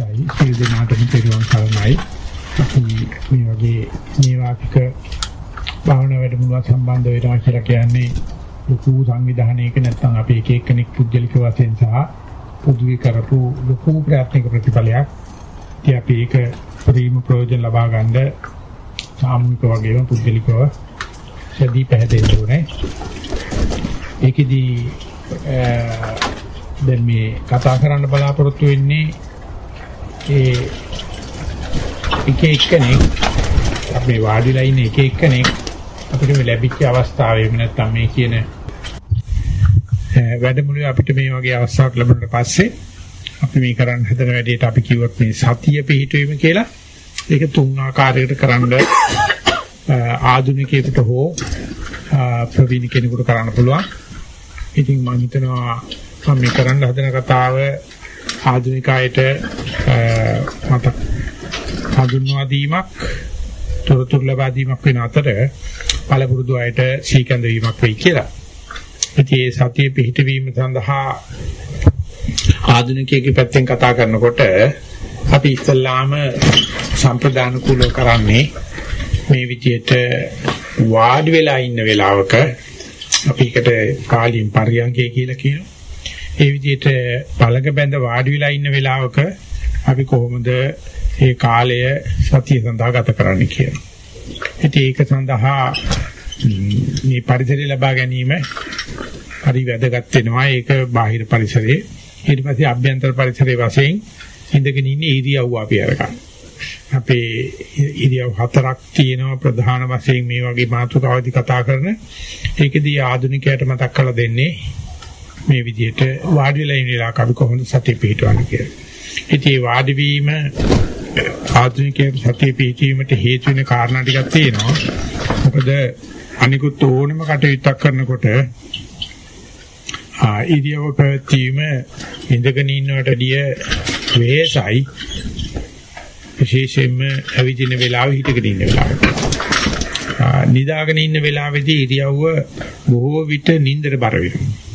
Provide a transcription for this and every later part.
හොඳයි සියලු දෙනාටම පිරුවන් සරණයි. අපි මේ වගේ මේ වාකික භාවනා වැඩමුළුවක් සම්බන්ධ වෙනවා කියලා කියන්නේ ලොකු සංවිධානයක නැත්නම් අපි එක එක්කෙනෙක් පුද්ගලික වශයෙන් සහ පොදුවේ කරපු ලොකු ප්‍රයත්නක ප්‍රතිඵලයක්. ඉතින් අපි ඒක පරිම ප්‍රයෝජන ලබා ගන්න සාමූහික වගේම පුද්ගලිකව සදී පැහැදෙන්න ඕනේ. ඒකෙදී දැන් මේ කතා කරන්න බලාපොරොත්තු වෙන්නේ ඒ එක එක්කෙනෙක් අපි වාඩිලා ඉන්න එක එක්කෙනෙක් අපිට මේ ලැබිච්ච අවස්ථාවේ නැත්නම් මේ කියන වැඩමුළුවේ අපිට මේ වගේ අවස්ථාවක් ලැබුණාට පස්සේ අපි මේ කරන්න හදන වැඩේට අපි කිව්වොත් මේ සතිය පිහිටවීම කියලා ඒක තුන් ආකාරයකට කරන්න ආධුනිකයෙකුට හෝ ප්‍රවීණ කෙනෙකුට කරන්න පුළුවන්. ඉතින් මම හිතනවා මම මේ කරන්න හදන කතාව ආධුනිකයට මතක් හඳුන්වා දීමක් තොරතුරු ලබා දීමක් වෙන අතර පළපුරුදු අයට සීකඳ වීමක් වෙයි කියලා. ඉතින් ඒ සතිය පිහිටවීම සඳහා ආධුනිකයෙකුගේ පැත්තෙන් කතා කරනකොට අපි ඉස්සල්ලාම සම්ප්‍රදාන කුල කරන්නේ මේ විදිහට වාඩි වෙලා ඉන්න වෙලාවක අපි එකට කාලීන් පරියන්කය කියලා කියනවා. ඒ විදිහට පළක බැඳ වාඩි වෙලා ඉන්න වෙලාවක අපි කොහොමද මේ කාලය සතිය සඳහා ගත කරන්න කියලා. ඉතින් ඒක සඳහා මේ පරිසරය ලබා ගැනීම හරි වැදගත් වෙනවා. ඒක බාහිර පරිසරයේ ඊට පස්සේ අභ්‍යන්තර පරිසරයේ වශයෙන් ඉඳගෙන ඉන්න ඉරියව්ව අපි අරගන්න. අපේ ඉරියව් හතරක් තියෙනවා ප්‍රධාන වශයෙන් මේ වගේ මාතෘකාවදී කතා කරන. ඒකෙදී ආධුනිකයට මතක් කරලා දෙන්නේ මේ විදිහට වාඩි වෙලා ඉන්න වෙලාවක අපි කොහොමද සතිය පිටවන්නේ කියලා. ඉතින් වාඩි වීම ආධුනිකයේ සතිය පිටවීමට හේතු වෙන කාරණා ටිකක් තියෙනවා. මොකද අනිකුත් ඕනම කටයුත්තක් කරනකොට ආ ඉරියව පැවැත්වීම ඉඳගෙන ඉන්නවටදී වේසයි විශේෂයෙන්ම අවිදින වෙලාවෙ හිටගෙන ඉන්න වෙලාවට. නිදාගෙන ඉන්න වෙලාවේදී ඉරියව්ව බොහෝ විට නින්දට බර වෙනවා.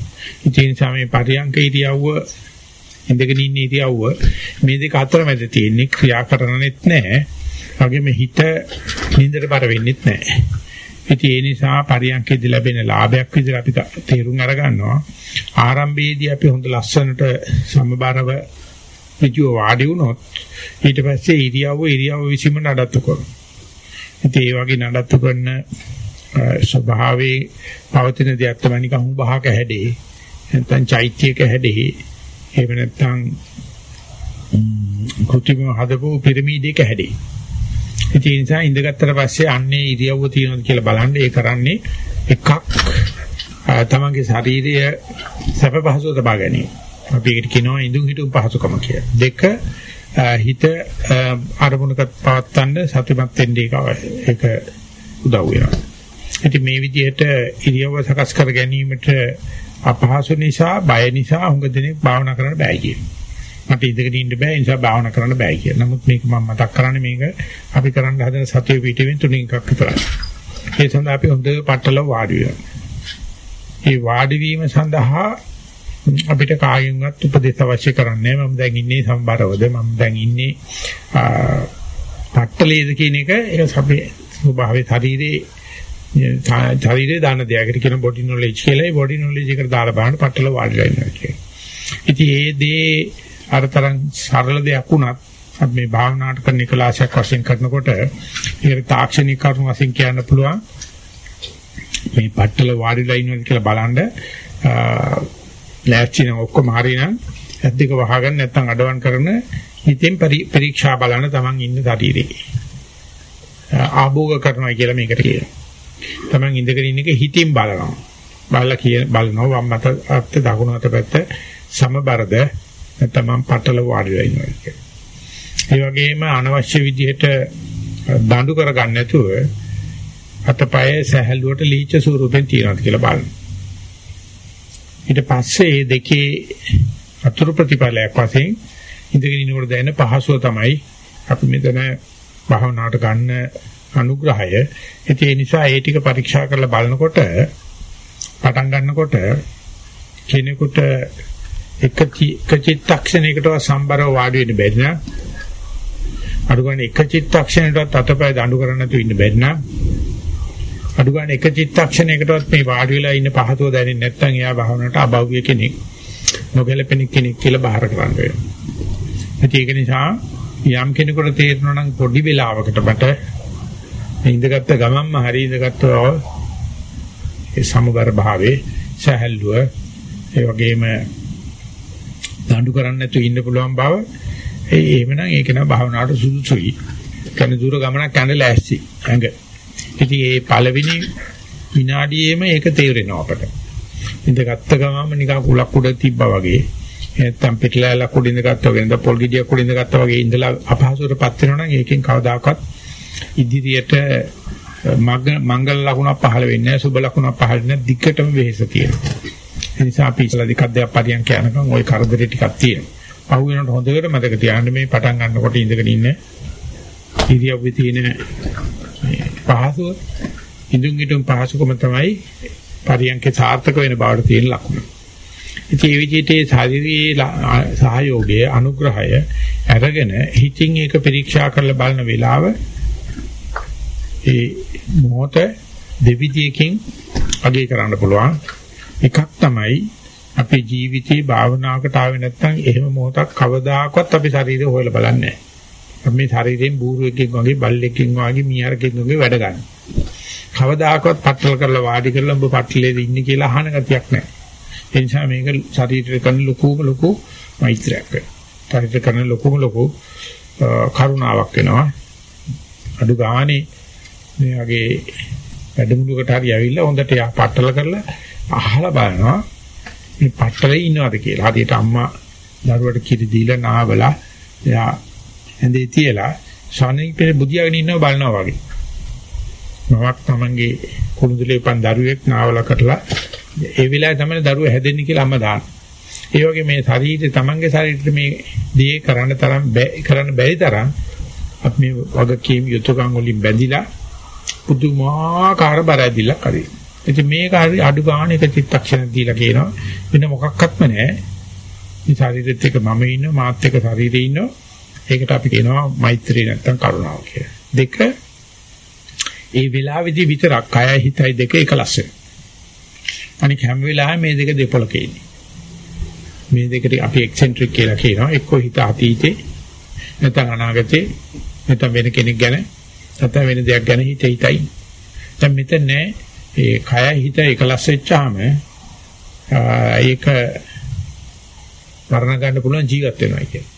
ඒ නිසා මේ පරියංක ඉරියව්ව ඉඳගෙන ඉන්න ඉරියව්ව මේ දෙක අතර මැද තියෙන්නේ ක්‍රියා කරන්නේත් නැහැ. වගේම හිත නින්දට බර වෙන්නේත් නැහැ. ඉතින් ඒ නිසා පරියන්කේදී ලැබෙන ලාභයක් විදිහට අපි තේරුම් අරගන්නවා. ආරම්භයේදී අපි හොඳ ලස්සනට සමබරව ඍජුව වාඩි වුණොත් ඊට පස්සේ ඉරියව්ව ඉරියව්ව විසීම නඩත්තු කරනවා. ඉතින් ඒ වගේ නඩත්තු කරන ස්වභාවයේ පවතින දෙයක් තමයි නිකන් උභාක හැඩේ. නැත්නම් චෛත්‍යයක හැඩේ. එහෙම නැත්නම් කෘත්‍රිම හදපු පිරමීඩයක හැඩේ. ඉතින් ඒ නිසා ඉඳගත්තට පස්සේ අන්නේ ඉරියව්ව තියෙනවද කියලා බලන්න ඒ කරන්නේ එකක් තමන්ගේ ශාරීරිය සැප පහසුව තබා ගැනීම. අපි ඒකට කියනවා ඉඳුන් හිටුම් පහසුකම කියලා. දෙක හිත අරමුණක පවත්තන්න සතිමත් වෙන්න ඒක උදව් වෙනවා. ඉතින් මේ විදිහට ඉරියව්ව සකස් කර ගැනීමට අපහසු නිසා, බය නිසා හුඟ දෙනෙක් භාවනා කරන්න බෑ කියනවා. මට ඉඳගෙන ඉන්න බෑ ඒ නිසා භාවනා කරන්න බෑ කියලා. නමුත් මේක මම මතක් කරන්නේ මේක අපි කරන්න හදන සතිය පිටවෙන් තුنين එකක් විතරයි. ඒ සඳහා අපි හොඳ පටල වාඩි ඒ වාඩි සඳහා අපිට කායෙන්වත් උපදෙස් අවශ්‍ය කරන්නේ මම දැන් ඉන්නේ සම්බරවද මම දැන් ඉන්නේ පට්ටලේද කියන එක ඒක අපේ ස්වභාවයේ ශරීරයේ ශරීරය දාන දෙයකට කියන බොඩි නොලෙජ් කියලා. ඒ බොඩි නොලෙජ් එකට දාලා බලන්න පටල වාඩිලා ඉන්නවා කියන්නේ. ඉතින් ඒ දේ අර තරම් සරල දෙයක් වුණත් අපි මේ භාවනාට කරන එකලාශයක් වශයෙන් කරනකොට ඒකට තාක්ෂණික කරුණු වශයෙන් කියන්න පුළුවන්. මේ පටල වාඩිලා ඉන්නවා කියලා බලන්න ලෑස්ති නම් ඔක්කොම හරිනම් ඇද්දික වහගන්න නැත්නම් අඩවන් කරන හිතෙන් පරීක්ෂා බලන්න තමන් ඉන්න ශරීරේ ආභෝග කරනවා කියලා මේකට කියනවා. තමන් ඉඳගෙන ඉන්න එක හිතින් බලනවා. බලලා කිය බලනවා වම් අත අත් දකුණු අත පැත්ත සමබරද නැත්නම් මම පටල වාඩිලා ඉන්නවා කියන්නේ. ඒ වගේම අනවශ්‍ය විදිහට දඬු කරගන්න නැතුව අතපය සැහැල්ලුවට ලීච ස්වරූපෙන් තියනවා කියලා බලන්න. ඊට පස්සේ මේ දෙකේ අතුරු ප්‍රතිඵලයක් වශයෙන් ඉඳගෙන ඉන්නකොට දැනෙන පහසුව තමයි අපි මෙතන භාවනාවට ගන්න අනුග්‍රහය. ඒ නිසා ඒ ටික පරීක්ෂා කරලා බලනකොට පටන් ගන්නකොට කෙනෙකුට එක එක චිත්තක්ෂණයකට සම්බරව වාඩි වෙන්න බැරි නම් අඩු ගන්න එක චිත්තක්ෂණයකටවත් අතපය දඬු කරන්න නැතුව ඉන්න බැරි නම් අඩු ගන්න එක චිත්තක්ෂණයකටවත් මේ වාඩි වෙලා ඉන්න පහසුව දැනෙන්නේ නැත්නම් එයා භාවනාවට අභෞවිය කෙනෙක් නොගැලපෙන කෙනෙක් කියලා බාර කරන්න වෙනවා. ඒක නිසා යම් කෙනෙකුට තේරෙනවා නම් පොඩි වෙලාවකට මට ඉඳගත්ත ගමන්ම හරි ඉඳගත්තා ඒ සමබර භාවයේ සහැල්ලුව ඒ වගේම දඬු කරන්නේ නැතුව ඉන්න පුළුවන් බව ඒ එහෙමනම් ඒක නා භාවනාවට සුදුසුයි. කන දුර ගමනක් යන්න ලෑස්ති. ඇඟ. ඉතින් මේ පළවෙනි විනාඩියේම ඒක තේරෙනවා අපට. ඉඳගත්ත ගමම නිකන් කුලක් උඩ තිබ්බා වගේ. නැත්තම් පිටලැලක් උඩ ඉඳගත්තා වගේ නැත්නම් පොල් ගෙඩියක් උඩ ඉඳගත්තා වගේ ඉඳලා අපහසුතාවපත් වෙනවා නම් ඒකෙන් කවදාකවත් ඉදිරියට මංගල ලකුණක් පහළ වෙන්නේ නැහැ සුබ ලකුණක් පහළ වෙන්නේ නැහැ දිගටම වෙහෙස තියෙනවා. ඒ නිසා අපි ඉස්සලා දෙකක් දෙයක් පරියන් කියනකම් ওই කරදරේ ටිකක් තියෙනවා. පහු වෙනකොට හොඳට මතක තියාගන්න මේ පටන් ගන්නකොට ඉඳගෙන ඉන්න ඉරියව්වේ තියෙන පහසුව ඉඳුන් හිටුන් පහසුකම තමයි පරියන්කේ සාර්ථක වෙන බවට තියෙන ලකුණ. ඉතින් මේ විදිහට ශාරීරික සහයෝගය අනුග්‍රහය අරගෙන හිතින් ඒක පරීක්ෂා කරලා බලන වෙලාව ඒ මොහොත දෙවිදියකින් අගය කරන්න පුළුවන්. එකක් තමයි අපේ ජීවිතේ භාවනාවකට ආවේ නැත්නම් එහෙම මොහොතක් කවදාකවත් අපේ ශරීරය හොයලා බලන්නේ නැහැ. මේ ශරීරයෙන් බූරුවෙක්ගෙන් වගේ බල්ලෙක්ගෙන් වගේ මියරෙක්ගෙන් වගේ වැඩ ගන්න. කවදාකවත් පටල කරලා වාඩි කරලා ඔබ පටලේ ඉන්නේ කියලා අහන ගතියක් නැහැ. ඒ නිසා මේක ශරීරය කරන ලොකුම ලොකු මෛත්‍රයක් වෙනවා. ශරීරය කරන ලොකුම ලොකු කරුණාවක් වෙනවා. අඩු ගානේ මේ වගේ වැඩමුළුවකට හරි ඇවිල්ලා හොඳට පట్టල කරලා අහලා බලනවා මේ පట్టලේ ඉන්නවද කියලා. හරියට අම්මා දරුවට කිරි දීලා නාවලා එයා ඇඳේ තියලා ශානීපේ බුදියාගෙන ඉන්නව බලනවා වගේ. මමක් තමන්ගේ කුරුඳුලේ පන් දරුවෙක් නාවලා කරලා ඒ වෙලාවේ තමයි දරුවා හැදෙන්නේ කියලා අම්මා දාන. ඒ වගේ මේ ශරීරය තමන්ගේ ශරීරෙට මේ දේ කරන්න තරම් කරන්න බැරි තරම් අපි මේ වගකීම් යුතුයකම් වලින් බැඳිලා පුදුමාකාර බරැදිලා කරේ. ඉතින් මේක හරි අඩු ගන්න එක චිත්තක්ෂණ දීලා කියනවා වෙන මොකක්වත්ම නැහැ. මේ ශරීරෙත් එක මම ඉන්නවා මාත් එක්ක ශරීරේ ඉන්නවා. ඒකට අපි කියනවා මෛත්‍රී නැත්තම් කරුණාව කියලා. දෙක ඒ වෙලාවේදී විතරක් කය හිතයි දෙක එකලස් වෙනවා. අනික හැම වෙලාවෙම මේ දෙක දෙපොලක ඉන්නේ. මේ දෙකට අපි එක්සෙන්ට්‍රික් කියලා කියනවා. එක්කෝ හිත අතීතේ නැත්නම් අනාගතේ නැත්නම් වෙන කෙනෙක් ගැන නැත්නම් වෙන දෙයක් ගැන හිත හිතයි. දැන් මෙතන නෑ ඒ කය හිත එකලස් වෙච්චාම ඒක වර්ණ ගන්න පුළුවන් ජීවත් වෙනවා කියන්නේ.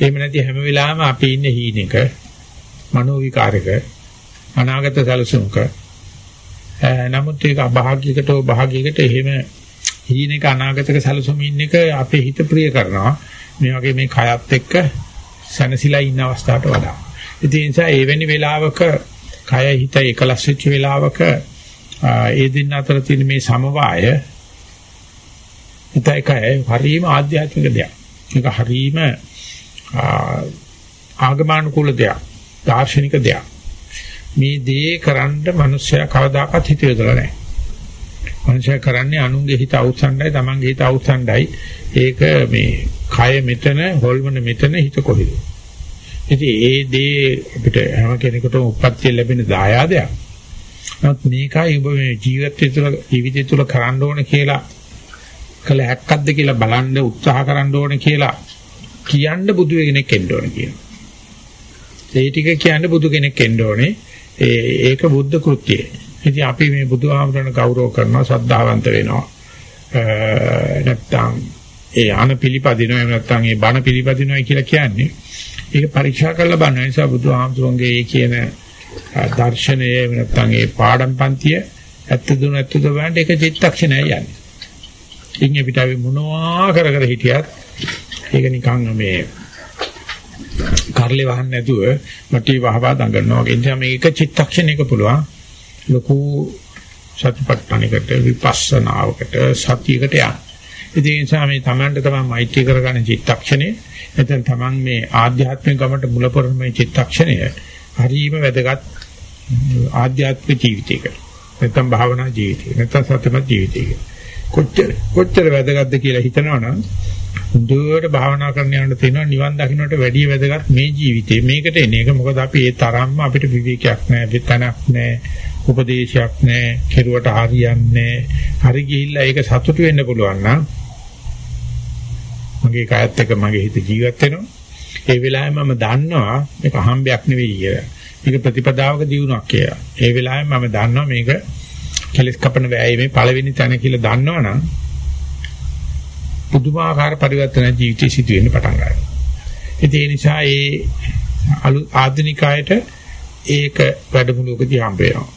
එහෙම නැති හැම වෙලාවෙම අපි ඉන්නේ හීනෙක මනෝ විකාරක අනාගත සැලසුම්ක නමුත් ඒක අභාග්‍යයකට භාග්‍යයකට එහෙම හීනෙක අනාගතක සැලසුමින් එක අපේ හිත ප්‍රිය කරනවා මේ වගේ මේ කයත් එක්ක සැනසීලා ඉන්න අවස්ථාවට වඩා. ඉතින් ඒ නිසා එවැනි වෙලාවක කය හිත එකලස් වෙච්ච වෙලාවක ඒ දෙන්න අතර තියෙන මේ සමவாய හිතයි කය හරීම ආධ්‍යාත්මික දෙයක්. ඒක හරීම ආගමනුකූල දෙයක්. දාර්ශනික දෙයක්. මේ දේ කරන්න මිනිස්සයා කවදාකවත් හිත යොදලා නැහැ. මිනිස්සයා කරන්නේ අනුන්ගේ හිත අවුස්සණ්ඩයි, තමන්ගේ හිත අවුස්සණ්ඩයි. ඒක මේ කය මෙතන, හොල්මන මෙතන හිත කොහෙද? ඉතින් ඒ දේ අපිට හැම කෙනෙකුටම උපත්ති ලැබෙන දායාදයක්. නමුත් මේකයි ඔබ මේ ජීවිතය තුළ ජීවිතය තුළ කරන්න ඕන කියලා කළ හැක්කක්ද කියලා බලන්න උත්සාහ කරන්න ඕන කියලා කියන්න බුදු කෙනෙක් එන්න ඕනේ කියනවා. ඒ ටික කියන්න බුදු කෙනෙක් එන්න ඕනේ. ඒක බුද්ධ කෘත්‍යය. ඉතින් අපි මේ බුදුහාමරණ ගෞරව කරනවා ශ්‍රද්ධාවන්ත වෙනවා. නැත්තම් ඒ ආන පිළිපදිනවා එහෙම නැත්තම් ඒ බණ පිළිපදිනවා කියලා කියන්නේ ඒක පරීක්ෂා කරලා බලන නිසා බුදුහාමතුන්ගේ ඒ කියන දර්ශනය එහෙම නැත්තම් ඒ පාඩම් පන්තිය ඇත්ත දුන ඇත්ත දුවන්ට ඒක චිත්තක්ෂණය යන්නේ. ඉන්නේ පිට අපි මොනවා කර කර හිටියත් ඒක නිකන් මේ කරලේ වහන්න නැතුව මටි වහවා දඟනවා වගේ. නිසා මේක චිත්තක්ෂණයක පුළුවන් ලොකු සතිපට්ඨානයකට විපස්සනාවකට සතියකට යන්න. ඉතින් ඒ නිසා මේ Tamanට තමයි මෛත්‍රී කරගන්න චිත්තක්ෂණේ නැත්නම් Taman මේ ආධ්‍යාත්මික ගමට මුලපොරම මේ චිත්තක්ෂණය හරිම වැදගත් ආධ්‍යාත්මික ජීවිතයක. නැත්නම් භාවනා ජීවිතයක. නැත්නම් සත්‍යමත් ජීවිතයක. කොච්චර කොච්චර වැදගත්ද කියලා හිතනවනම් දුවට භාවනා කරන්න යනකොට තියෙනවා නිවන් දකින්නට වැඩිය වැදගත් මේ ජීවිතේ මේකට එන එක මොකද අපි ඒ තරම්ම අපිට විවේකයක් නැහැ විතනක් නැහැ උපදේශයක් නැහැ කෙරුවට හරියන්නේ හරි ගිහිල්ලා ඒක සතුටු වෙන්න පුළුවන් නම් මගේ කායත් එක්ක මගේ හිත ජීවත් වෙනවා ඒ වෙලාවෙම මම දන්නවා මේක හම්බයක් නෙවෙයි කියලා මේක ප්‍රතිපදාවක දියුණුවක් කියලා ඒ වෙලාවෙම මම දන්නවා මේක කෙලස් කපන වෑයමේ පළවෙනි තැන කියලා දන්නවනම් පුදුමාකාර පරිවර්තන ජීවිතේ සිදු වෙන්න පටන් ගන්නවා. ඒ නිසා ඒ අලු ආධුනිකයට ඒක වැඩමුළුවකදී හම්බ වෙනවා.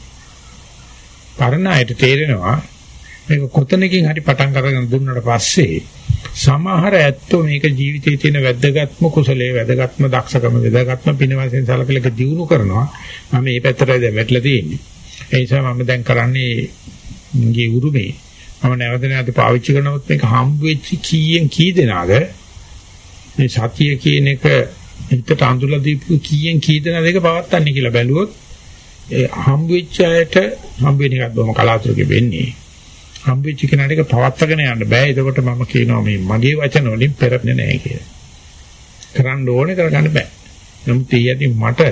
පරණ අයට තේරෙනවා මේක කොතනකින් හරි පටන් අරගෙන දුන්නාට පස්සේ සමහර ඇත්තෝ මේක ජීවිතයේ තියෙන වැදගත්ම කුසලයේ වැදගත්ම දක්ෂකම වැදගත්ම පින වශයෙන් සලකලක දිනු කරනවා. මම මේ පැත්තටයි දැන් වැටලා තියෙන්නේ. ඒ නිසා මම දැන් කරන්නේ මගේ උරුමේ. මම නැවත නැවත පාවිච්චි කරනවත් මේක හම්බ වෙච්ච කීයෙන් කී දෙනාද? මේ සතිය කියන එක හිතට අඳුරලා දීපු කීයෙන් කී දෙනාද ඒක පවත්තන්නේ කියලා බැලුවොත් ඒ හම්බ වෙච්ච අයට හම්බ වෙන එකත් බොහොම කලාතුරකින් වෙන්නේ. හම්බ වෙච්ච කෙනාට ඒක පවත්වාගෙන යන්න බෑ එතකොට මම කියනවා මේ මගේ වචන වලින් පෙරන්නේ නැහැ කියලා කරන්න ඕනේ කරගන්න බෑ නමුත් ඊයදී මට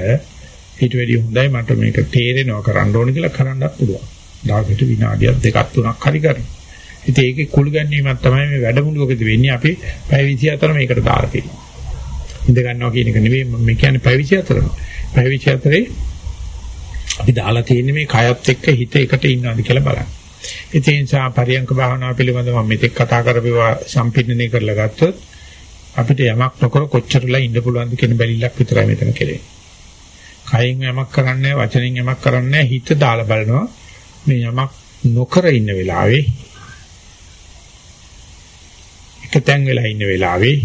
ඊට වැඩිය හොඳයි මට මේක තේරෙනවා කරන්න ඕනේ කියලා කරන්නත් පුළුවන් දවසට විනාඩියක් දෙකක් තුනක් හරි කරනවා ඉතින් ඒකේ කුළු ගැනීමක් තමයි මේ වැඩමුළුවකදී වෙන්නේ. අපි පැය 24 මේකට දාලා තියෙනවා. ඉඳ ගන්නවා කියන එක නෙවෙයි මම කියන්නේ පැය 24. පැය 24 අපි දාලා තියෙන්නේ මේ කයත් එක්ක හිත එකට ඉන්නවද කියලා බලන්න. ඒ නිසා පරියංක භාවනාව පිළිබඳව මම මෙතෙක් කතා කරපුවා සම්පින්නණය කරලා ගත්තොත් අපිට යමක් නොකර කොච්චරලා ඉන්න පුළුවන්ද කියන බැලිල්ලක් විතරයි මෙතන කෙරෙන්නේ. කයින් යමක් කරන්නේ වචනෙන් යමක් කරන්නේ හිත දාලා බලනවා. මේ යමක් නොකර ඉන්න වෙලාවේ එකතෙන් වෙලා ඉන්න වෙලාවේ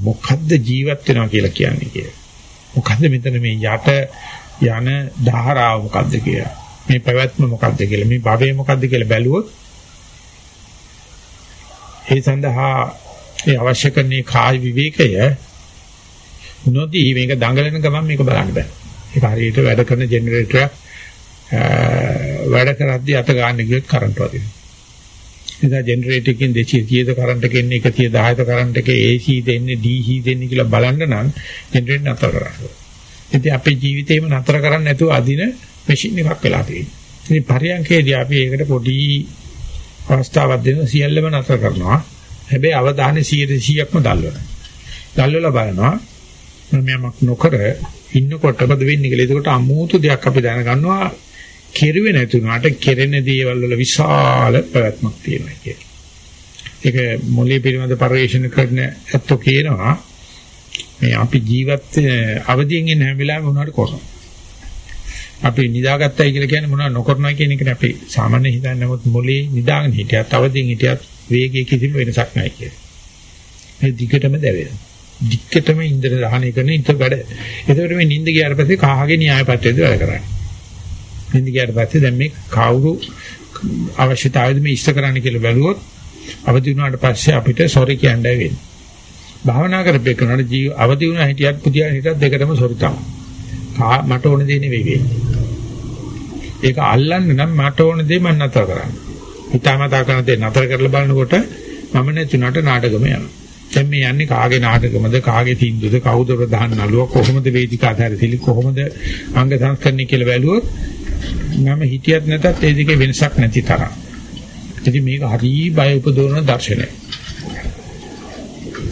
මොකද්ද ජීවත් වෙනවා කියලා කියන්නේ කියලා. මොකද්ද මෙතන මේ යට යන ධාරාව මොකද්ද කියලා. මේ පැවැත්ම මොකද්ද කියලා. මේ භවය මොකද්ද කියලා බැලුවොත් ඒ සඳහා ඒ අවශ්‍ය කරන කාය විවේකය නොදී මේක දඟලන ගමන් මේක බලන්න බෑ. ඒක හරියට වැඩ කරන ජෙනරේටරයක් වැඩ කරද්දී අත ගන්න ගියොත් කරන්ට් වදිනවා. නිසා ජෙනරේටර් එකෙන් 230ද කරන්ට් එක එන්නේ 110ද කරන්ට් එකේ AC දෙන්නේ DC දෙන්නේ කියලා බලන්න නම් ජෙනරේටර් නතර කරන්න. ඉතින් අපේ ජීවිතේම නතර කරන්න නැතුව අදින මැෂින් එකක් වෙලා තියෙනවා. ඉතින් පරියන්කේදී අපි ඒකට පොඩි අවස්ථාවක් දෙන සියල්ලම නතර කරනවා. හැබැයි අවධානය 100%ක්ම දල්වනවා. දල්වලා බලනවා මම යමක් නොකර ඉන්නකොට මොකද වෙන්නේ කියලා. ඒකට අමුතු දෙයක් අපි දැනගන්නවා කෙරුවේ නැතුණාට කෙරෙන දේවල් වල විශාල පැවැත්මක් තියෙනවා කියන්නේ. ඒක මොලේ පිළිබඳ පරිශන කරන ඇත්තෝ කියනවා මේ අපි ජීවත් අවදියෙන් ඉන්න හැම වෙලාවෙම මොනවද කරනවා. අපි නිදාගත්තයි කියලා කියන්නේ මොනවද නොකරනවා කියන එකනේ අපි සාමාන්‍ය හිතන්නේ නමුත් මොලේ නිදාගෙන හිටියත් අවදියෙන් හිටියත් වේගයේ කිසිම වෙනසක් නැහැ කියන්නේ. මේ දිගටම දැවෙනවා. දිගටම ඉන්ද්‍ර දහනය කරන ඉත වැඩ. එතකොට මේ නිින්ද ගියාට පස්සේ කාහගේ න්‍යාය පත්‍රයද වැඩ කරන්නේ. නිදි ගියාට පස්සේ දැන් මේ කවුරු අවශ්‍යතාවයද මේ ඉෂ්ට කරන්න කියලා බැලුවොත් අවදි වුණාට පස්සේ අපිට සොරි කියන්නයි වෙන්නේ. භාවනා කරපේ කරනකොට ජීව අවදි වුණා හිටියත් පුදියා හිටියත් දෙකටම සොරි තමයි. මට ඕන දේ නෙවෙයි වෙන්නේ. ඒක අල්ලන්න නම් මට ඕන දේ මම නතර කරන්න. හිතාමතා කරන දේ නතර කරලා බලනකොට මම නැතුණට නාටකම යනවා. දැන් මේ යන්නේ කාගේ නාටකමද කාගේ තින්දුද කවුද ප්‍රධාන නළුව කොහොමද වේදිකා අධාරිතලි කොහොමද අංග සංස්කරණය කියලා බැලුවොත් මම හිතියත් නැතත් ඒ දෙකේ වෙනසක් නැති තරම්. ඉතින් මේක හරි බය උපදවන දර්ශනය.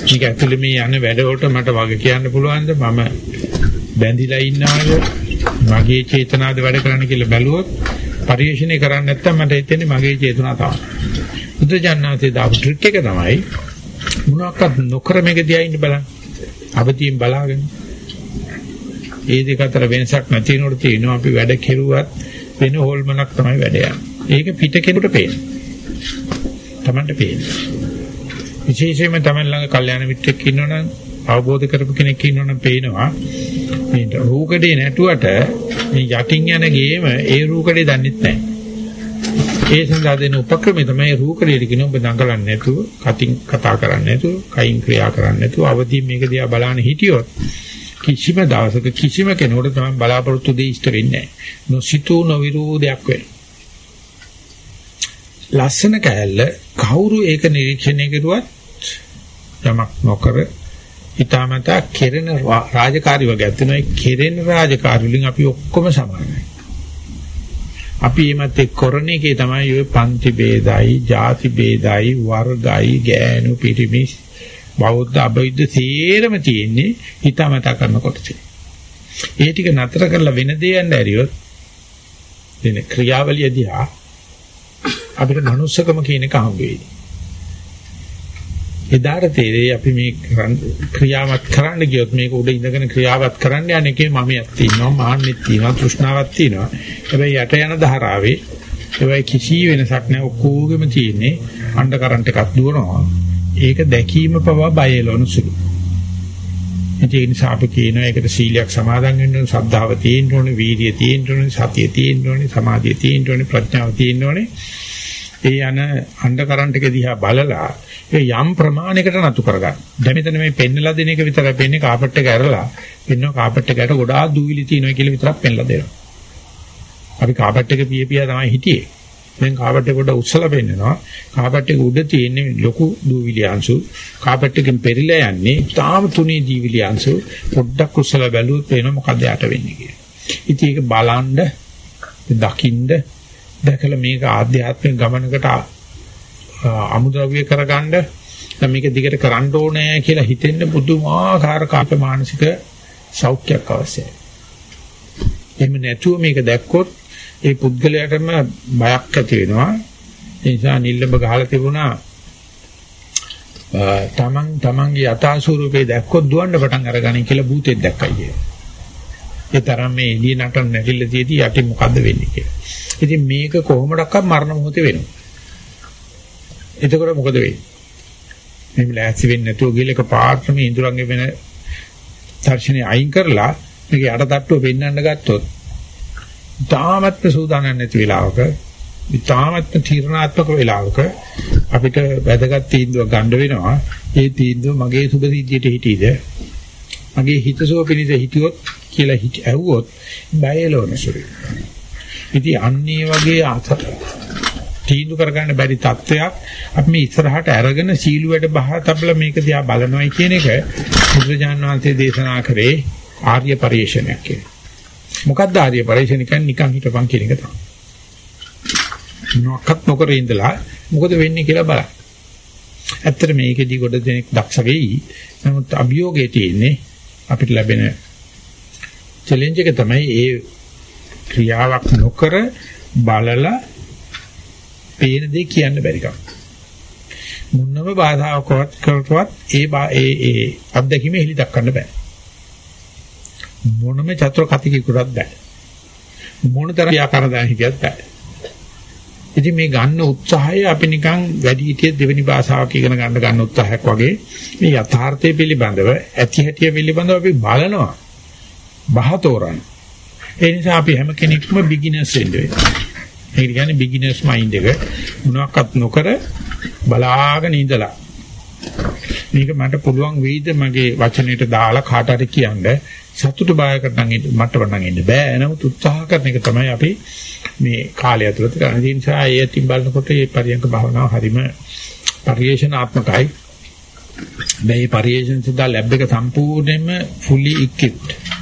මේක ඇතුලේ මේ යන වැඩවලට මට වග කියන්න පුළුවන්ද මම බැඳිලා ඉන්නවද මගේ චේතනාද වැඩ කරන්න කියලා බැලුවොත් පරිශ්‍රණය කරන්නේ නැත්නම් මට හිතෙන්නේ මගේ චේතනාව තමයි. බුදුජානනාතේ දාපු ට්‍රික් එක තමයි මොනවාක්වත් නොකර මේක දිහා ඉන්න බලන්න. අවදීන් බලාගෙන. ඒ දෙක අතර වෙනසක් නැති වෙනකොට තියෙනවා අපි වැඩ කෙරුවත් වෙන හොල්මනක් තමයි වැඩ ඒක පිට කෙනෙකුට පේනවා. Tamanට පේනවා. විශේෂයෙන්ම Taman ළඟ කල්යාණ මිත්‍රෙක් ඉන්නවනම් අවබෝධ කරපු කෙනෙක් ඉන්නවනම් පේනවා. මේ රූකඩේ නැටුවට මේ යටින් යන ගේම ඒ රූකඩේ දන්නෙත් නැහැ. ඒ සඳහා දෙන උපක්‍රමය තමයි රූකඩේට කියන ඔබ දඟලන්නේ නැතුව, කටින් කතා කරන්නේ නැතුව, කයින් ක්‍රියා කරන්නේ නැතුව අවදි මේක දිහා බලන්න හිටියොත් කිසිම දවසක කිසිම කෙනෙකුට තමයි බලාපොරොත්තු දෙ ඉෂ්ට වෙන්නේ නැහැ. නොසිතූ නොවිරූ දෙයක් වෙනවා. ලස්සන කෑල්ල කවුරු ඒක නිරීක්ෂණය කරුවත් යමක් නොකර හිතාමතා කෙරෙන රාජකාරි වගේ තියෙනවා. ඒ කෙරෙන රාජකාරි වලින් අපි ඔක්කොම සමානයි. අපි මේත් කොරණ එකේ තමයි ඔය පන්ති ભેදයි, ಜಾති ભેදයි, වර්ගයි, ගෑනු පිරිමිස් බෞද්ධ අබෞද්ධ තේරම තියෙන්නේ හිතාමතා කරන කොටස. ඒ ටික නතර කරලා වෙන දෙයක් ඇරියොත් දෙන ක්‍රියාවලිය දිහා අපිට මනුස්සකම කියන එක හම්බ වෙන්නේ. එදාට තේරෙයි අපි මේ ක්‍රියාවත් කරන්න ගියොත් මේක උඩ ඉඳගෙන ක්‍රියාවත් කරන්න යන එකේ මමයක් තියෙනවා මාන්නෙත් තියෙනවා තෘෂ්ණාවක් තියෙනවා. හැබැයි යට යන ධාරාවේ ඒවයි කිසි වෙනසක් නැහැ ඔක්කොගෙම තියෙන්නේ අණ්ඩ කරන්ට් එකක් දුවනවා. ඒක දැකීම පවා බයලවන සුළු. ඒ නිසා අපි කියනවා ඒකට සීලයක් සමාදන් වෙන්න ඕනේ, ශ්‍රද්ධාව තියෙන්න ඕනේ, වීර්යය තියෙන්න ඕනේ, සතිය තියෙන්න ඕනේ, සමාධිය තියෙන්න ඕනේ, ප්‍රඥාව තියෙන්න ඕනේ. ඒ යන අණ්ඩ කරන්ට් එක දිහා බලලා ඒ යම් ප්‍රමාණයකට නතු කරගන්න. දැන් මෙතන මේ පෙන්නලා දෙන එක විතරයි පෙන්නේ කාපට් එක ඇරලා පෙන්නන කාපට් එකට ගොඩාක් දූවිලි තියෙනවා කියලා විතරක් පෙන්නලා දෙනවා. අපි කාපට් එක පිය පියා තමයි හිටියේ. දැන් කාපට් එක පොඩ උස්සලා පෙන්නනවා. කාපට් එක උඩ තියෙන ලොකු දූවිලි අංශු කාපට් එකෙන් පෙරිලා යන්නේ තාම තුනී දීවිලි අංශු පොඩ්ඩක් උස්සලා බැලුවොත් පේනවා මොකද යට වෙන්නේ කියලා. ඉතින් ඒක බලන්න දකින්න දැකලා මේක ආධ්‍යාත්මික ගමනකට අමුද්‍රව්‍ය කරගන්න දැන් මේක දිගට කරන්න ඕනේ කියලා හිතෙන්න පුදුමාකාර කාප මානසික සෞඛ්‍යයක් අවශ්‍යයි. එහෙම නැතුව මේක දැක්කොත් ඒ පුද්ගලයාටම බයක් ඇති වෙනවා. ඒ නිසා නිල්ලඹ ගහලා තිබුණා තමන් තමන්ගේ යථා ස්වරූපේ දැක්කොත් දුවන්න පටන් අරගනින් කියලා භූතෙක් දැක්කයි කියලා. ඒ තරම් මේ එළිය නටන නැගිල්ල තියදී යටි මොකද්ද වෙන්නේ කියලා. ඉතින් මේක කොහොමඩක්වත් මරණ මොහොතේ වෙනවා. එතකොට මොකද වෙන්නේ? මේ ලෑස්ති වෙන්නේ නැතුව ගිහලා එක පාර්ශ්ව මේ ඉඳුරංගේ වෙන දර්ශනේ අයින් කරලා මේක යට තට්ටුව පෙන්වන්න ගත්තොත් තාමත්ම සූදානම් නැති වෙලාවක තාමත්ම තීරණාත්මක වෙලාවක අපිට වැදගත් තීන්දුවක් ගන්න වෙනවා. ඒ තීන්දුව මගේ සුබ සිද්ධියට හිටීද? මගේ හිතසුව පිණිස හිටියොත් කියලා හිත ඇහුවොත් බයලෝන සුළුයි. ඉතින් අන්නේ වගේ අතර තීන්දුව කරගන්න බැරි තත්වයක් අපි මේ ඉස්සරහට අරගෙන සීලුවට බහ තබලා මේක දිහා බලනවායි කියන එක බුදුරජාණන් වහන්සේ දේශනා කරේ ආර්ය පරිශ්‍රණයක් කියලා. මොකක්ද ආර්ය පරිශ්‍රණ කියන්නේ නිකන් හිටපන් කියන එක තමයි. නොකත් නොකර ඉඳලා මොකද වෙන්නේ කියලා බලන්න. ඇත්තට මේකෙදි ගොඩ දෙනෙක් දක්ෂ වෙයි. නමුත් අභියෝගයේ තියෙන්නේ අපිට ලැබෙන චැලෙන්ජ් එක තමයි ඒ ක්‍රියාවක් නොකර බලලා පේන දේ කියන්න බැරි කම. මුන්නම බාධාවකවත් කරතවත් ඒ ඒ ඒ අත්දැකීම එලි දක්වන්න බෑ. මොනම චතුර කතිකෙකුටත් බෑ. මොනතර ආකාර දාන හිතියත් බෑ. ඉතින් මේ ගන්න උත්සාහය අපි නිකන් වැඩි හිටිය දෙවෙනි භාෂාවක් ඉගෙන ගන්න ගන්න උත්සාහයක් වගේ මේ යථාර්ථය පිළිබඳව ඇති හැටිය පිළිබඳව අපි බලනවා. බහතෝරන. ඒ නිසා අපි හැම කෙනෙක්ම බිග්ිනර්ස් වෙන්න වෙනවා. ඒ කියන්නේ බිග්ිනර්ස් මයින්ඩ් එක මොනවාක්වත් නොකර බලාගෙන ඉඳලා. මේක මට පුළුවන් වෙයිද මගේ වචනෙට දාලා කාට හරි කියන්න. සතුට බයකට නම් මට වඩා ඉන්න බෑ. නමුත් උත්සාහ කරන එක තමයි අපි මේ කාලය ඇතුළත කරන දේ නිසා ඒ අතින් බලනකොට මේ පරියන්ක භාවනාව හරීම පරිේශනාත්මකයි. මේ පරිේශන සඳහා ලැබ් එක සම්පූර්ණයෙන්ම fully equipped.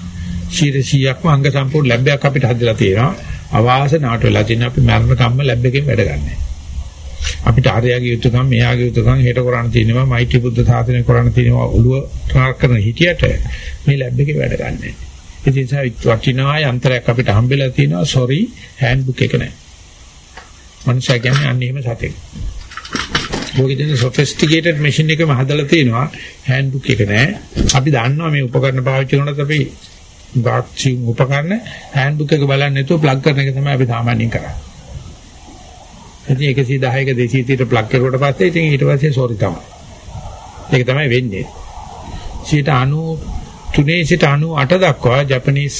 100%ක්ම අංග සම්පූර්ණ ලැබ් එකක් අපිට හදලා තියෙනවා අවාසනාවට වෙලා තියෙන අපි මරණ කම්ම ලැබ් එකෙන් වැඩ ගන්නෑ. අපිට ආර්යයාගේ යුතුයකම් මෙයාගේ යුතුයකම් හෙට කරන්න තියෙනවා මෛත්‍රී බුද්ධ සාසනය කරන්න තියෙනවා ඔළුව ට්‍රාක් කරන හිටියට මේ ලැබ් එකේ වැඩ ගන්නෑ. ඒ නිසා වටිනා යන්ත්‍රයක් අපිට හම්බෙලා තියෙනවා sorry handbook එක නෑ. මනුෂයා කියන්නේ අන්න එහෙම සතෙක්. මොකද ඉතින් sophisticated machine එකම හදලා තියෙනවා handbook එක නෑ. අපි දන්නවා මේ උපකරණ පාවිච්චි කරනකොට අපි වාක්චි උපකරණ හෑන්ඩ්බුක් එක බලන්නේ නැතුව ප්ලග් කරන එක තමයි අපි සාමාන්‍යයෙන් කරන්නේ. ඉතින් 110ක 230ට ප්ලග් කරුවට පස්සේ ඉතින් ඊට පස්සේ සෝරි තමයි. ඒක තමයි වෙන්නේ. 93 සිට 98 දක්වා ජපනීස්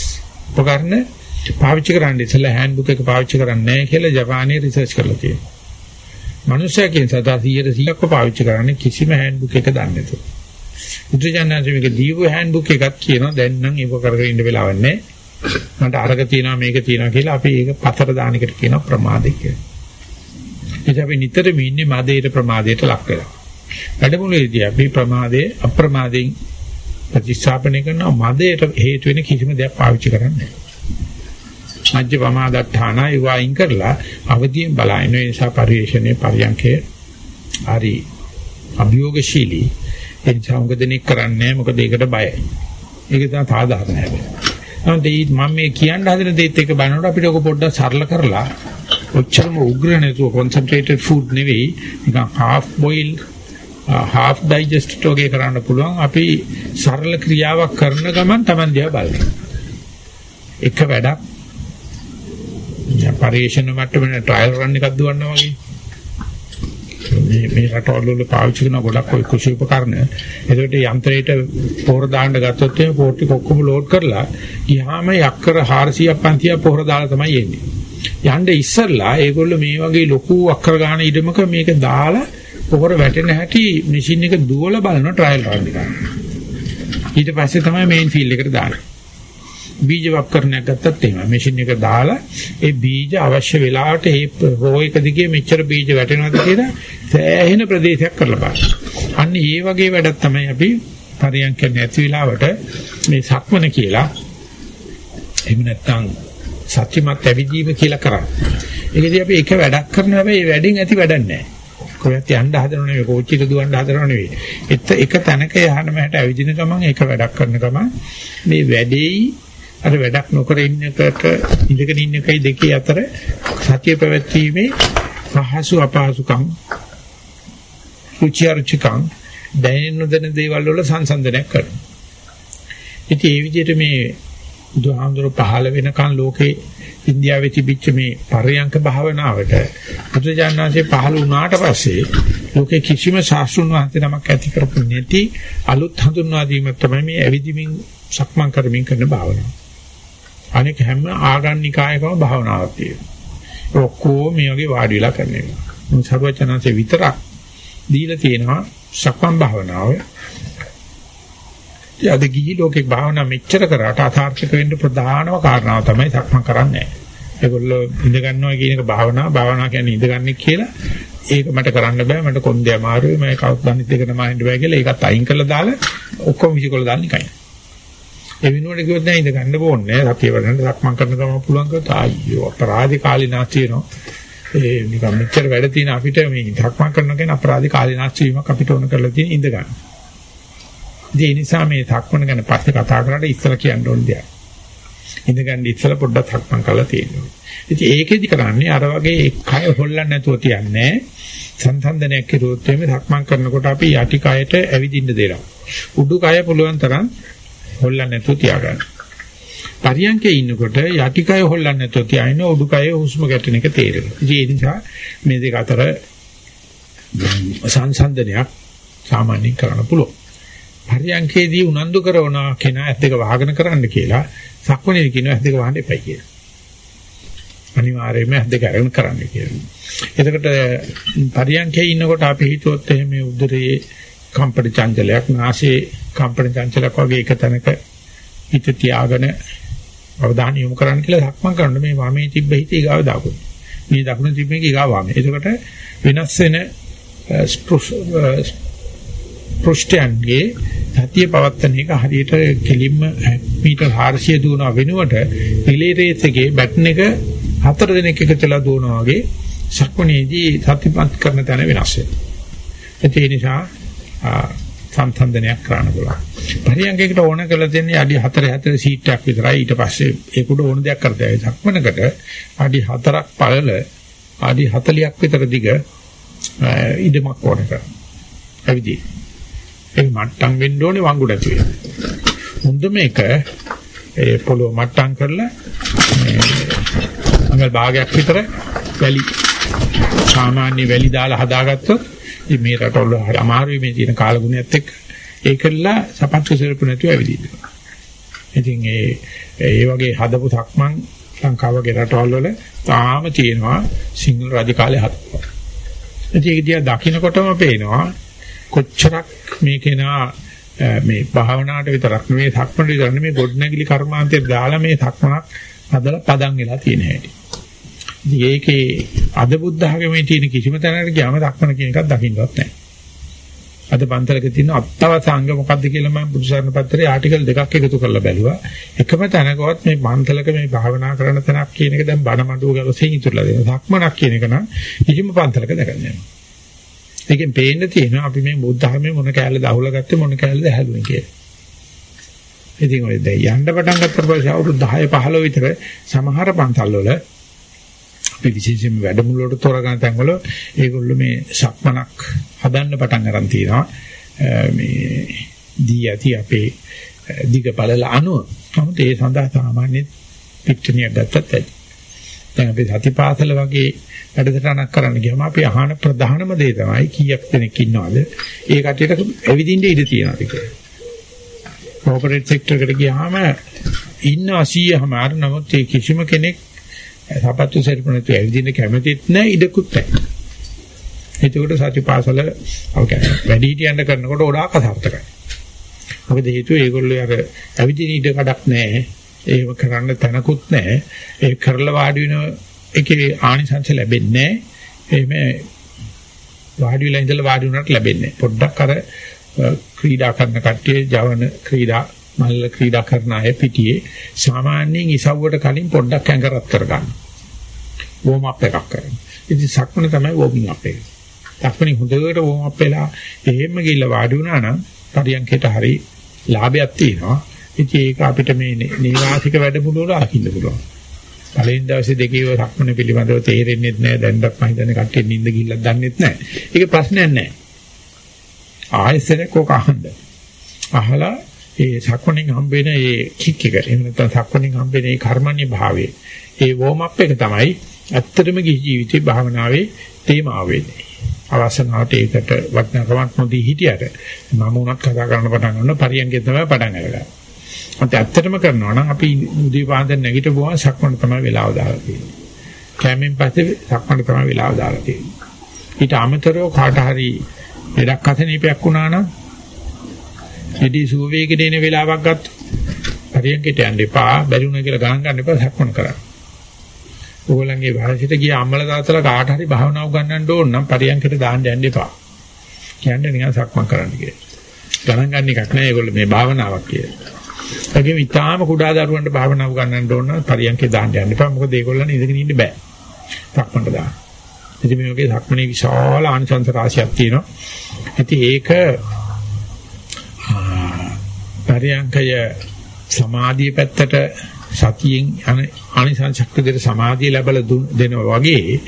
උපකරණ පාවිච්චි කරන්න ඉස්සෙල්ලා හෑන්ඩ්බුක් එක පාවිච්චි කරන්නේ නැහැ කියලා ජපානයේ රිසර්ච් කරලා තියෙනවා. මනුෂ්‍යයා කියන සදා 100 100ක්ව පාවිච්චි කරන්නේ කිසිම හෑන්ඩ්බුක් එක දන්නේ නැතුව. බුදුජානනාංශ මේක දීපු හෑන්ඩ්බුක් එකක් කියනවා දැන් නම් ඒක කරගෙන ඉන්න වෙලාවක් නැහැ. මට අරක තියෙනවා මේක තියෙනවා කියලා අපි ඒක පතර දාන එකට කියනවා ප්‍රමාදේ කියලා. එතකොට අපි නිතරම ඉන්නේ මදේට ප්‍රමාදයට ලක් වෙලා. වැඩමුළුවේදී අපි ප්‍රමාදයේ අප්‍රමාදයෙන් ප්‍රතිස්ථාපනය කරනවා මදයට හේතු වෙන කිසිම දෙයක් පාවිච්චි කරන්නේ නැහැ. මජ්ජ ප්‍රමාදත්තාන ඒවායින් කරලා අවදියෙන් බලන නිසා පරිශ්‍රණයේ පරියන්කේ හරි අභියෝගශීලී එනිසා උගදෙනෙක් කරන්නේ මොකද ඒකට බයයි. ඒක තමයි සාධාරණ හැබැයි. නමුත් මම මේ කියන්න හදන දේත් එක බලනකොට අපිට ඔක පොඩ්ඩක් සරල කරලා ඔච්චරම උග්‍ර නැතුව concentrated food නෙවෙයි නිකන් half boil half digested වගේ කරන්න පුළුවන් අපි සරල ක්‍රියාවක් කරන ගමන් Taman දිහා බලන්න. එක වැඩක් පරිේශන මට්ටමේ ට්‍රයල් රන් එකක් දුවනවා වගේ. මේ මේ රටවල වල පාවිච්චි කරන ගොඩක් ඔය කුෂි උපකරණ. ඒකට යන්ත්‍රයට පොහොර දාන්න ගත්තොත් ඒ පොහොර ටික ඔක්කොම ලෝඩ් කරලා ගියාම යක්කර 400ක් 500ක් පොහොර දාලා තමයි එන්නේ. යන්න ඉස්සෙල්ලා ඒගොල්ලෝ මේ වගේ ලොකු අක්කර ගන්න ඉඩමක මේක දාලා පොහොර වැටෙන හැටි මැෂින් එක දුවලා බලන ට්‍රයල් රන් එක. ඊට පස්සේ තමයි මේන් ෆීල්ඩ් එකට දාන්නේ. බීජ වක්කරණයක් ගත්තත් එහෙම මැෂින් එක දාලා ඒ බීජ අවශ්‍ය වෙලාවට ඒ රෝ එක දිගේ මෙච්චර බීජ වැටෙනවද කියලා සෑහෙන ප්‍රදේශයක් කරලා බලන්න. අන්න ඒ වගේ වැඩක් තමයි අපි පරියන්ක නැති වෙලාවට මේ සක්මන කියලා එහෙම නැත්නම් සත්‍යමත් ඇවිදීම කියලා කරන්නේ. ඒකදී අපි එක වැඩක් කරනවා හැබැයි ඒ වැඩෙන් ඇති වැඩක් නැහැ. කොහෙත් යන්න හදනව නෙවෙයි කෝච්චියට දුවන්න හදනව නෙවෙයි. එත් එක තැනක යහන මහට ඇවිදින ගමන් ඒක වැඩක් කරන ගමන් මේ වැඩේයි අර වැඩක් නොකර ඉන්න එකට ඉඳගෙන ඉන්න එකයි දෙකේ අතර සතිය පැවැත්වීමේ පහසු අපහසුකම් රුචිඅරුචිකම් දැනෙන නොදැන දේවල් වල සංසන්දනයක් කරනවා. ඉතින් ඒ විදිහට මේ බුදුහාමුදුර පහළ වෙනකන් ලෝකේ ඉන්දියාවේ තිබිච්ච මේ පරයන්ක භාවනාවට බුදුජානනාංශේ පහළ වුණාට පස්සේ ලෝකේ කිසිම ශාස්ත්‍රුන් වහන්සේ නමක් ඇති කරපු නැති අලුත් හඳුන්වා දීමක් තමයි මේ ඇවිදිමින් සක්මන් කරමින් කරන භාවනාව. අනෙක් හැම ආගන්නිකායකම භාවනාවක් තියෙනවා. ඔක්කොම මේ වගේ වාඩි වෙලා කරන එක. සර්වචනanse විතරක් දීලා තියෙනවා සක්මන් භාවනාව. යද ගිහි ලෝකේ භාවනා මෙච්චර කරාට අසාර්ථක වෙන්න ප්‍රධානම කාරණාව තමයි සක්මන් කරන්නේ. ඒගොල්ලෝ ඉඳ ගන්නවා කියන එක භාවනා භාවනා කියන්නේ ඉඳ ගන්න කියලා ඒක මට කරන්න බෑ මට කොන්දේ අමාරුයි මම කවුත් දන්නේ දෙකට මාහින්න බෑ කියලා ඒකත් අයින් කරලා දාලා ඔක්කොම විසිකොල දාන්න එකයි. ඒ වෙනුවට කිව්වොත් නෑ ඉඳ ගන්න ඕනේ නෑ සතිය වඩන්න සක්මන් කරන ගමන් පුළුවන් කිව්වොත් ආයෝ අපරාධි කාලිනාස්ති වෙනවා. ඒ නිකන් මෙච්චර වැඩ තියෙන අපිට මේ සක්මන් කරන කෙන අපරාධි කාලිනාස්ති වීමක් අපිට ඕන කරලා තියෙන ඉඳ ගන්න. ඒ නිසා මේ සක්මන ගැන පස්සේ කතා කරලා ඉස්සලා කියන්න ඕන දෙයක්. ඉඳ ගන්න ඉස්සලා පොඩ්ඩක් සක්මන් කරලා තියෙනවා. ඉතින් ඒකෙදි කරන්නේ අර වගේ කය හොල්ලන්නේ නැතුව තියන්නේ සංසන්දනයක් කිරුවොත් එimhe සක්මන් කරනකොට අපි යටි කයට ඇවිදින්න දෙනවා. උඩු කය පුළුවන් තරම් හොල්ලන්නේ නැතුව තියාගන්න. පරියන්කේ ඉන්නකොට යටිකය හොල්ලන්නේ නැතුව තියාගෙන උඩුකය හුස්ම ගැටෙන එක තේරෙනවා. ඒ නිසා මේ දෙක අතර සංසන්දනයක් සාමාන්‍යයෙන් කරන්න පුළුවන්. පරියන්කේදී උනන්දු කරන කෙනා ඇස් දෙක වහගෙන කරන්න කියලා සක්මණේදී කියනවා ඇස් දෙක වහන්න එපයි කියලා. අනිවාර්යයෙන්ම ඇස් දෙක අරගෙන කරන්න කියලා. එතකොට පරියන්කේ ඉන්නකොට අපි හිතුවොත් එහෙම උදරයේ කම්පන චංචලයක් නාසයේ කම්පන චංචලයක් වගේ එක තැනක හිත තියාගෙන අවධානය යොමු කරන්න කියලා සක්මන් කරනකොට මේ වමේ තිබ්බ හිත ඊගාව දාගන්න. මේ දකුණු තිබ්බ එක ඊගාව වමේ. එතකොට වෙනස් වෙන පෘෂ්ඨයන්ගේ සතිය පවත්තන එක හරියට කෙලින්ම මීටර් 400 දුවන වෙනුවට රිලේ රේස් එකේ බැටන් එක හතර දිනක එකතුලා දුවනවා වගේ සක්මණේදී සතිපත් කරන තැන වෙනස් වෙනවා. ඒ නිසා සංසන්දනයක් කරන්න පුළුවන්. පරියන්කයකට ඕන කරලා දෙන්නේ අඩි 4 4 සීට් එකක් විතරයි. ඊට පස්සේ ඒකට ඕන දෙයක් කරතයි. සක්මනකට අඩි 4ක් පළල අඩි 40ක් විතර දිග ඉදමක් ඕන කරා. ඇවිදී. ඒ මට්ටම් වෙන්න ඕනේ වංගු නැති වෙන්න. හොඳම එක ඒ පොළොව මට්ටම් කරලා අඟල් භාගයක් විතර වැලි සාමාන්‍ය වැලි දාලා හදාගත්තොත් ඉතින් මේ රටවල අමාරුයි මේ තියෙන කාලගුණයත් එක්ක ඒකලා සපත්තු සිරපු නැතුව ඇවිදින්න. ඉතින් ඒ ඒ වගේ හදපු සක්මන් ලංකාවගේ රටවල් වල තාම තියෙනවා සිංහල රජ කාලේ හදපුවා. ඉතින් ඒක දිහා දකින්නකොටම පේනවා කොච්චරක් මේකේනා මේ භාවනාවට විතරක් නෙවෙයි සක්මන විතර නෙවෙයි ගොඩනැගිලි කර්මාන්තයට දාලා මේ සක්මනක් හදලා පදන් වෙලා තියෙන හැටි. ඉතින් ඒකේ අද බුද්ධ ආගමේ තියෙන කිසිම තැනකට ගියාම දක්වන කියන එකක් දකින්නවත් නැහැ. අද පන්තලක තියෙන අත්තවසංග මොකද්ද කියලා මම බුදුසරණ පත්‍රයේ ආටිකල් දෙකක් එකතු කරලා බැලුවා. එකම තැනකවත් මේ පන්තලක මේ භාවනා කරන තැනක් කියන එක දැන් බණ මඩුව ගලසෙන් ඉතුරුලා දෙනවා. සක්මනක් කියන එක නම් කිසිම පන්තලක දැකන්නේ නැහැ. ඒකෙන් පේන්න තියෙනවා අපි මේ බුද්ධ ධර්මයේ මොන කැලේ දහුල ගත්තේ මොන කැලේද හැදුනේ කියලා. ඉතින් ඔය දැන් යන්න පටන් ගත්තට පස්සේ අවුරුදු 10 15 විතර සමහර පන්සල් වල අපි විශේෂයෙන්ම වැඩමුළු වලට තෝරගන්න තැන්වල ඒගොල්ලෝ මේ සක්මනක් හදන්න පටන් ගන්න තියෙනවා. මේ දී යති අපේ දිග බලල අනුව. නමුත් ඒ සඳහා සාමාන්‍ය පිට්ටනියක් ගත්තත් ඇති. දැන් අපි සතිපාසල වගේ වැඩසටහනක් කරන්න ගියාම අපි අහන ප්‍රධානම දේ තමයි කීයක් දෙනෙක් ඉන්නවද? ඒ කටියට ඇවිදින්න ඉඩ තියනවාද කියලා. කෝපරේට් සෙක්ටර් එකට ගියාම ඉන්න 80 මාර නමුත් ඒ කිසිම කෙනෙක් සපත්තු සෙල්ප නැතු ඇවිදින්න කැමතිත් නැහැ ඉඩකුත් නැහැ. එතකොට සතිපාසල වැඩි හිටියන්න කරනකොට ගොඩාක් අසාර්ථකයි. මොකද හේතුව ඒගොල්ලෝ අර ඇවිදින ඉඩ කඩක් නැහැ. ඒව කරන්න තැනකුත් නැහැ. ඒ කරලා වාඩි වෙන එකේ ආනිසංශ ලැබෙන්නේ නැහැ. එහෙම වාඩි වෙලා ඉඳලා වාඩි වුණාට ලැබෙන්නේ පොඩ්ඩක් අර ක්‍රීඩා කරන කට්ටිය ජවන ක්‍රීඩා මල්ල ක්‍රීඩා කරන අය පිටියේ සාමාන්‍යයෙන් ඉසව්වට කලින් පොඩ්ඩක් ඇඟරත් කරගන්න. වෝම් අප් එකක් කරන්න. ඉතින් සක්මන තමයි වෝමින් අප් එක. සක්මනේ හොඳට වෝම් අප් වෙලා එහෙම ගිහිල්ලා වාඩි වුණා නම් පරියන්කේට හරි ලාභයක් තියෙනවා. ඉතින් ඒක අපිට මේ නීවාසික වැඩමුළු වල අහින්න පුළුවන්. පළවෙනි දවසේ දෙකේ සක්මන පිළිබඳව තේරෙන්නේ නැහැ. දැන්වත් මම හිතන්නේ කට්ටිය නිින්ද ගිහිල්ලා දන්නෙත් නැහැ. ඒක ප්‍රශ්නයක් නැහැ. ආයෙසරක් ඔක අහන්න. අහලා ඒ සක්මණෙන් හම්බෙන ඒ කික් එක එහෙම නැත්නම් සක්මණෙන් හම්බෙන ඒ කර්මන්නේ භාවයේ ඒ වෝම් අප් එක තමයි ඇත්තටම ගිහි ජීවිතේ භාවනාවේ තේමාව වෙන්නේ. අවසනාවට ඒකට වටිනාකමක් නොදී හිටියට මම උනත් කතා කරන්න පටන් ගන්න පරියන්කේ තමයි පටන් අරගන්නේ. මත ඇත්තටම කරනවා නම් අපි උදේ පාන්දර නැගිටපුවා සක්මණ තමයි වෙලාව දාලා තියෙන්නේ. කැමෙන් පස්සේ සක්මණ තමයි වෙලාව දාලා තියෙන්නේ. ඊට අමතරව කාට හරි ලෙඩක් අසනීපයක් වුණා නම් එදී සුවවේගයට එන වෙලාවක් ගත්ත. පරියන්කයට යන්න එපා, බැරි වුණා කියලා ගණන් ගන්න එපා සක්මන් කරන්න. ඕගොල්ලන්ගේ භාෂිත ගිය අම්මලා තාත්තලා කාට හරි භාවනාව ගන්නන්න ඕන නම් පරියන්කයට දාන්න යන්න එපා. කියන්නේ නිකන් සක්මන් කරන්න කියලා. ගණන් ගන්න එකක් නෑ ඒගොල්ලෝ මේ භාවනාවක් කියලා. ඒකෙම ඊටාම කුඩා දරුවන්ට භාවනාව ගන්නන්න ඕන නම් පරියන්කේ දාන්න යන්න එපා. මොකද ඒගොල්ලන් ඉඳගෙන ඉන්න බෑ. සක්මන්ට දාන්න. ඉතින් මේ වගේ සක්මනේ විශාල ආනිසංස රාශියක් තියෙනවා. ඉතින් ඒක පරියංකය සමාධිය පැත්තට සතියෙන් ආනිසංසක් විදිහට සමාධිය ලැබලා දෙනවා වගේ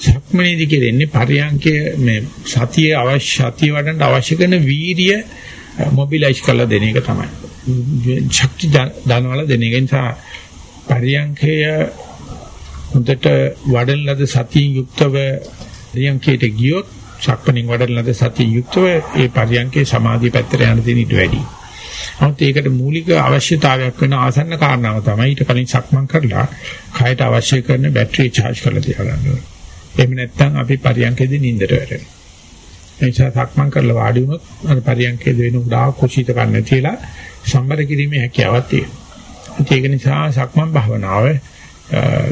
සක්මනේදී කියන්නේ පරියංකය මේ සතිය අවශ්‍ය සතිය වඩන්න අවශ්‍ය කරන වීරිය මොබිලයිස් කරලා දෙන එක තමයි. ශක්ති දානවල දෙන එක නිසා පරියංකය හොඳට වඩන ලද සතියෙන් යුක්තව පරියංකයට ගියොත් සක්මණෙන් වඩන ලද සතියෙන් යුක්තව ඒ පරියංකේ සමාධිය පැත්තට යන දෙන ඊට වැඩි. නමුත් ඒකට මූලික අවශ්‍යතාවයක් වෙන ආසන්න කාරණාව තමයි ඊට කලින් සක්මන් කරලා කයට අවශ්‍ය කරන බැටරිය charge කරලා තියාගන්න ඕනේ. එහෙම නැත්නම් අපි පරියන්කේදී නිින්දට වැටෙනවා. ඒ නිසා සක්මන් කරලා වාඩි වුණොත් අර පරියන්කේදී වෙන උඩා කුසීත ගන්න තියලා සම්බර කිරීමේ හැකියාවක් තියෙනවා. ඒක නිසා සක්මන් භාවනාව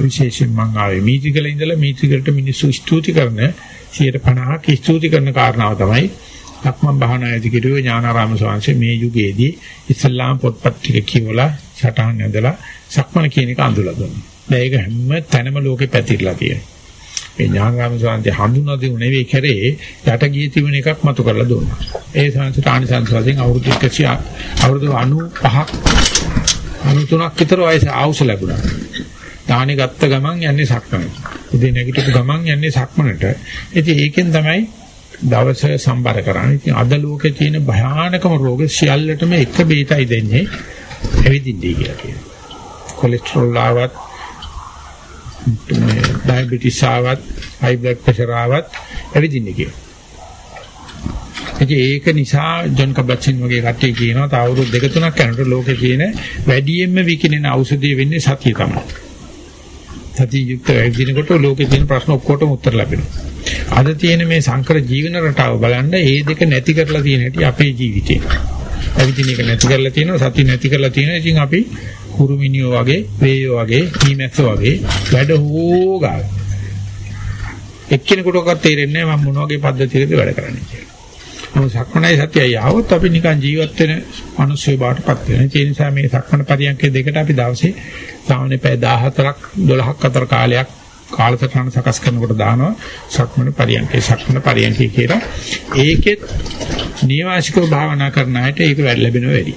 විශේෂයෙන් මම ආවේ මීත්‍රිකල ඉඳලා මීත්‍රිකලට මිනිස්සු ස්තුති කරන 150ක් ස්තුති කරන කාරණාව තමයි ලක්මන් භාවනායේදී කිරුවේ ඥානාරාම ස්වාමීන් මේ යුගයේදී ඉස්ලාම් පොත්පත් ටික කියවලා සටහන් ඇඳලා සක්මන කියන එක අඳුලා දුන්නා. දැන් ඒක හැම තැනම ලෝකේ පැතිරලා තියෙනවා. මේ ඥානාරාම ස්වාමීන් හඳුනා දෙන්නේ නෙවෙයි කරේ යට ගියේ තිබුණ එකක් මතු කරලා දුන්නා. ඒ සංසට ආනිසංස වශයෙන් අවුරුදු 100 අවුරුදු 95ක් 93ක් විතර වයස ආවුස ලැබුණා. දාහනේ ගත්ත ගමන් යන්නේ සක්මනට. උදේ නැගිටපු ගමන් යන්නේ සක්මනට. ඉතින් ඒකෙන් තමයි දවස සම්බර කරන්නේ. ඉතින් අද ලෝකේ තියෙන භයානකම රෝග සියල්ලටම එක බේතයි දෙන්නේ ඇවිදින්නේ කියලා කියනවා. කොලෙස්ටරෝල් ආවත් මේ ඩයබටිස් ආවත් හයි බ්ලඩ් ප්‍රෙෂර් ආවත් ඇවිදින්නේ කියලා. ඒක නිසා ජොන් කබ්බච්චින් වගේ කට්ටිය කියනවා තා අවුරුදු දෙක තුනක් යනකොට ලෝකේ තියෙන වැඩියෙන්ම විකිනෙන ඖෂධය වෙන්නේ සතිය තමයි. සතිය යුක්ත වැඩිනකොට ලෝකේ තියෙන ප්‍රශ්න ඔක්කොටම උත්තර ලැබෙනවා. අද තියෙන මේ සංකර ජීවන රටාව බලන්න ඒ දෙක නැති කරලා තියෙන හැටි අපේ ජීවිතේ. ඇවිදින එක නැති කරලා තියෙනවා සති නැති කරලා තියෙනවා. ඉතින් අපි කුරුමිනියෝ වගේ, වේයෝ වගේ, කීමැස්සෝ වගේ වැඩ හොගා. එක්කෙනෙකුටවත් තේරෙන්නේ නැහැ මම මොන වගේ පද්ධතියකද වැඩ කරන්නේ කියලා. මොකද සක්මණයි සතියයි ආවොත් අපි නිකන් ජීවත් වෙන මිනිස්සු බාටපත් වෙනවා. ඒ නිසා මේ සක්මණ පරියන්කේ දෙකට අපි දවසේ සාමාන්‍ය පැය 14ක් 12ක් අතර කාලයක් කාලසටහන සකස් කරනකොට දානවා සක්මණ පරියන්කේ සක්මණ පරියන්කේ කියලා. ඒකෙත් නිවාසිකව භාවනා කරන අයට ඒක වැඩ ලැබෙනවා වැඩි.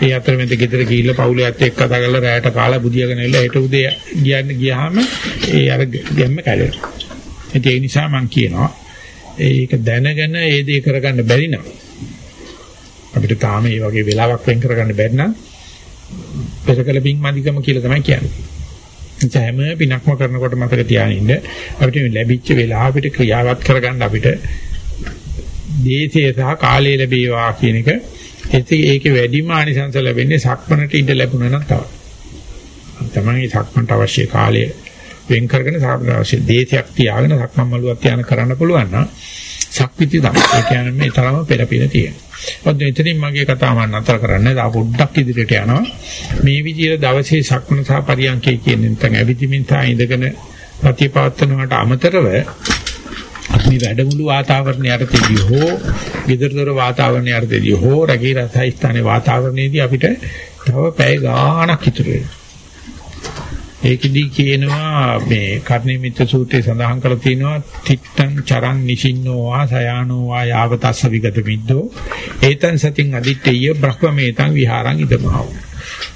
ඒ අතරමැද ගෙදර ගිහිල්ලා පවුලේ ඇත්ත එක්ක කතා කරලා රැයට කාලා බුදියාගෙන ඉල්ල හෙට උදේ ගියන්න ගියාම ඒ අර ගැම්ම කැඩෙනවා. ඒ නිසා මම කියනවා ඒක දැනගෙන ඒ දේ කරගන්න බැරි නම් අපිට තාම මේ වගේ වෙලාවක් වෙන් කරගන්න බැරි නම් පෙරකල පිං මදිකම කියලා තමයි කියන්නේ. හැම පිනක්ම කරනකොට මතක තියාගන්න අපිට ලැබිච්ච වෙලාව අපිට ක්‍රියාවත් කරගන්න අපිට දේශය සහ කාලය ලැබේවා කියන එක ඒකේ වැඩිම ආනිසංස ලැබෙන්නේ සක්මනට ඉඩ ලැබුණා නම් තමයි. තමයි සක්මන්ට අවශ්‍ය කාලය වෙන් කරගෙන අවශ්‍ය දේශයක් තියාගෙන සක්මන් මළුවක් තියාන කරන්න පුළුවන් නම් ශක්විති තමයි. ඒ කියන්නේ මේ තරම පෙරපින තියෙනවා. ඔන්න එතනින් මගේ කතාව මම නතර කරන්නේ. තා පොඩ්ඩක් ඉදිරියට යනවා. මේ විදිහට දවසේ සක්මන සහ පරියන්කේ කියන නැත්නම් ඇවිදිමින් තා ඉඳගෙන ප්‍රතිපවත්තනකට අමතරව අපි වැඩමුළු වාතාවරණය යටතේදී හෝ ගෙදරදොර වාතාවරණය යටතේදී හෝ රැකී රසයි ස්ථානයේ වාතාවරණයේදී අපිට තව පැය ගාණක් ඉතුරු වෙනවා. ඒකෙදි කියනවා මේ කර්ණී මිත්‍ර සූත්‍රයේ සඳහන් කරලා තියෙනවා තිත්තං චරං නිසින්නෝ වා සයානෝ වා යාවතස්ස විගත මිද්දෝ ඒතං සතින් අදිත්තේය බ්‍රහ්මමේතං විහාරං ඉදමහව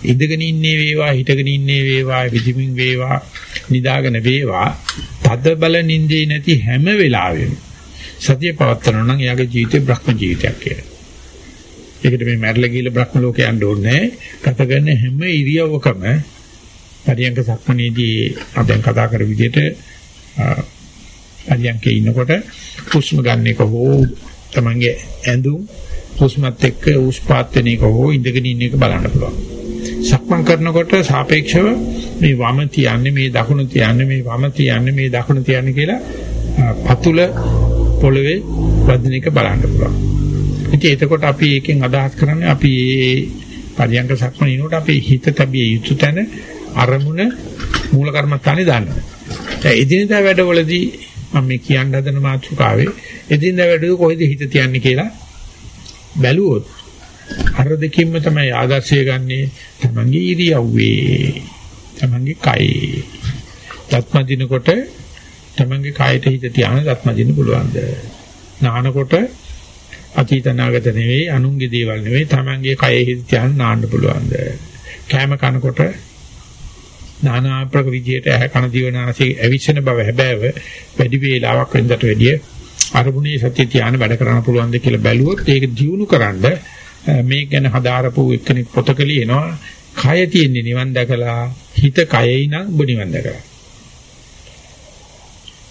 ඉඳගෙන ඉන්නේ වේවා හිටගෙන ඉන්නේ වේවා විදිමින් වේවා නිදාගෙන වේවා තද බල නින්දේ නැති හැම වෙලාවෙම සතිය පවත්වනවා නම් එයාගේ ජීවිතේ බ්‍රහ්ම ජීවිතයක් කියලා. ඒකට මේ මැරලා ගිහලා බ්‍රහ්ම ලෝකේ යන්න ඕනේ. ගත කරන හැම ඉරියව්වකම පරියංග සක්මනේදී අපි කතා කර විදිහට පරියංගේ ඉන්නකොට හුස්ම ගන්න එක හෝ තමන්ගේ ඇඳුම් හුස්මත් එක්ක උස්පාත් වෙන එක හෝ ඉඳගෙන ඉන්න එක බලන්න පුළුවන්. සක්මන් කරනකොට සාපේක්ෂව මේ වම තියන්නේ මේ දකුණ තියන්නේ මේ වම තියන්නේ මේ දකුණ තියන්නේ කියලා පතුල පොළවේ වදින එක බලන්න පුළුවන්. ඉතින් එතකොට අපි එකෙන් අදහස් කරන්නේ අපි මේ පරියංග සක්මන ඉනකොට අපේ හිත තැබිය යුතු තැන අරමුණ මූල කර්මස්ථානේ දානවා. දැන් එදිනදා වැඩවලදී මම මේ කියන්න හදන මාතෘකාවේ එදිනදා වැඩවල කොහෙද හිත තියන්නේ කියලා බැලුවොත් අර දෙකින්ම තමයි ආදර්ශය ගන්නෙ තමන්ගේ ඉරියව්වේ තමන්ගේ කයේ. දත්මදිනකොට තමන්ගේ කයට හිත තියාන දත්මදින්න පුළුවන්ද? නානකොට අතීත නාගත නෙවෙයි අනුන්ගේ දේවල් නෙවෙයි තමන්ගේ කයේ හිත තියාන නාන්න පුළුවන්ද? කෑම කනකොට নানা ආකාර විදියට ඇහ කන දිවනාසී ඇවිස්සෙන බව හැබෑව වැඩි වේලාවක් වෙනදට වැඩිය අරමුණේ සත්‍ය ධානය වැඩ කරන්න පුළුවන්ද කියලා බැලුවොත් ඒක දියුණු කරන්න මේ ගැන හදාරපු එක්කෙනෙක් පොතක ලියනවා කය තියෙන්නේ නිවන් දැකලා හිත කයයි නම් ඔබ නිවන් දැකලා.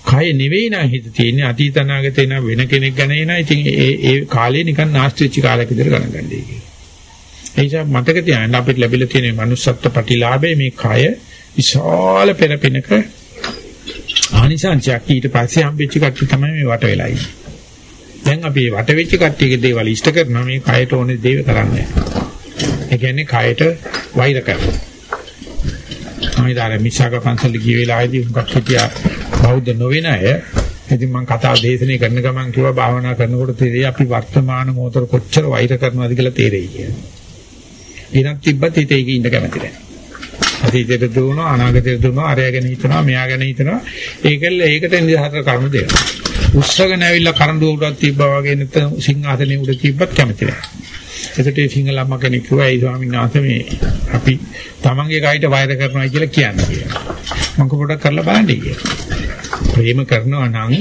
කය නෙවෙයි නම් හිත තියෙන්නේ අතීත අනාගතේ නම් වෙන කෙනෙක් ගැන එනවා ඉතින් ඒ ඒ කාලේ නිකන් නාස්තිච්ච කාලයක විතර ගණන් ගන්නදී කියලා. ඒ නිසා මතක තියාගන්න අපිට ලැබිලා තියෙන manussත්ත්ව ප්‍රතිලාභය මේ කය විශාල පෙරපෙනක ආනිසංසයක් ඊට පස්සේ හම්බෙච්ච කට්ටිය තමයි මේ වට වෙලා ඉන්නේ. දැන් අපි වට වෙච්ච කට්ටියගේ දේවල් ඉෂ්ට කරනවා මේ කයට ඕනේ දේව කරන්නේ. ඒ කියන්නේ කයට වෛර කරනවා. අමිදාර මිසක පන්සල් ගිය වෙලාවේදී හුඟක් හිටියා බෞද්ධ නොවන අය ඉතින් මම කතාව දේශනේ කරන ගමන් කිව්වා භාවනා කරනකොට තේරෙයි අපි වර්තමාන මොහොතේ කොච්චර වෛර කරනවද කියලා තේරෙයි කියලා. ඊනක් තිබ්බත් හිතේ ඉඳ කැමති නැහැ. අතීතයට දුවනවා අනාගතයට දුවනවා අරයා ගැන හිතනවා මෙයා ගැන හිතනවා. ඒකල ඒකට නිදහතර කරුණු දෙනවා. උස්සගෙන ඇවිල්ලා කරඬු උඩක් තිබ්බා වගේ නැත්නම් සිංහාසනේ උඩ තිබ්බත් කැමති නැහැ. එතකොට ඒ සිංහල අම්මා කෙනෙක් කිව්වා ඒ ස්වාමීන් වහන්සේ මේ අපි තමන්ගේ කයිට වෛර කරනවා කියලා කියන්නේ කියලා. මම පොඩක් කරලා බලන්න කියලා. ප්‍රේම කරනවා නම්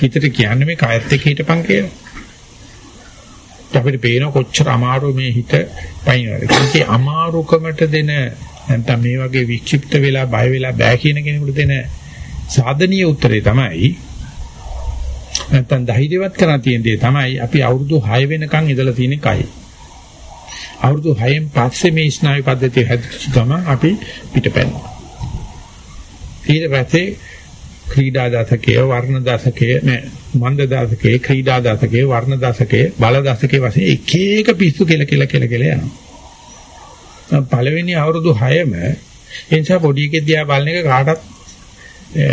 හිතට කියන්නේ මේ කයත් එක්ක හිටපන් කියලා. අපිට පේන කොච්චර අමාරු මේ හිත පයින්නද. ඒකේ අමාරුකමට දෙන නැත්නම් මේ වගේ වික්ෂිප්ත වෙලා බය වෙලා බෑ කියන කෙනෙකුට දෙන සාධනීය උත්තරේ තමයි නැත්නම් ධෛර්යවත් කරන තියෙන දේ තමයි අපි අවුරුදු 6 වෙනකන් ඉඳලා තියෙන කයි. අවුරුදු 6න් පස්සේ මේ ස්නායු පද්ධතිය හැදිච්ච ගමන් අපි පිටපැන්නවා. ඊට පස්සේ ක්‍රීඩා දශකයේ වර්ණ දශකයේ නෑ මන්ද දශකයේ ක්‍රීඩා දශකයේ වර්ණ දශකයේ බල දශකයේ වශයෙන් එක එක පිස්සු කියලා කියලා කියලා කියලා යනවා. පළවෙනි අවුරුදු 6ම ඒ නිසා පොඩි එකේ දිහා බලන එක කාටත්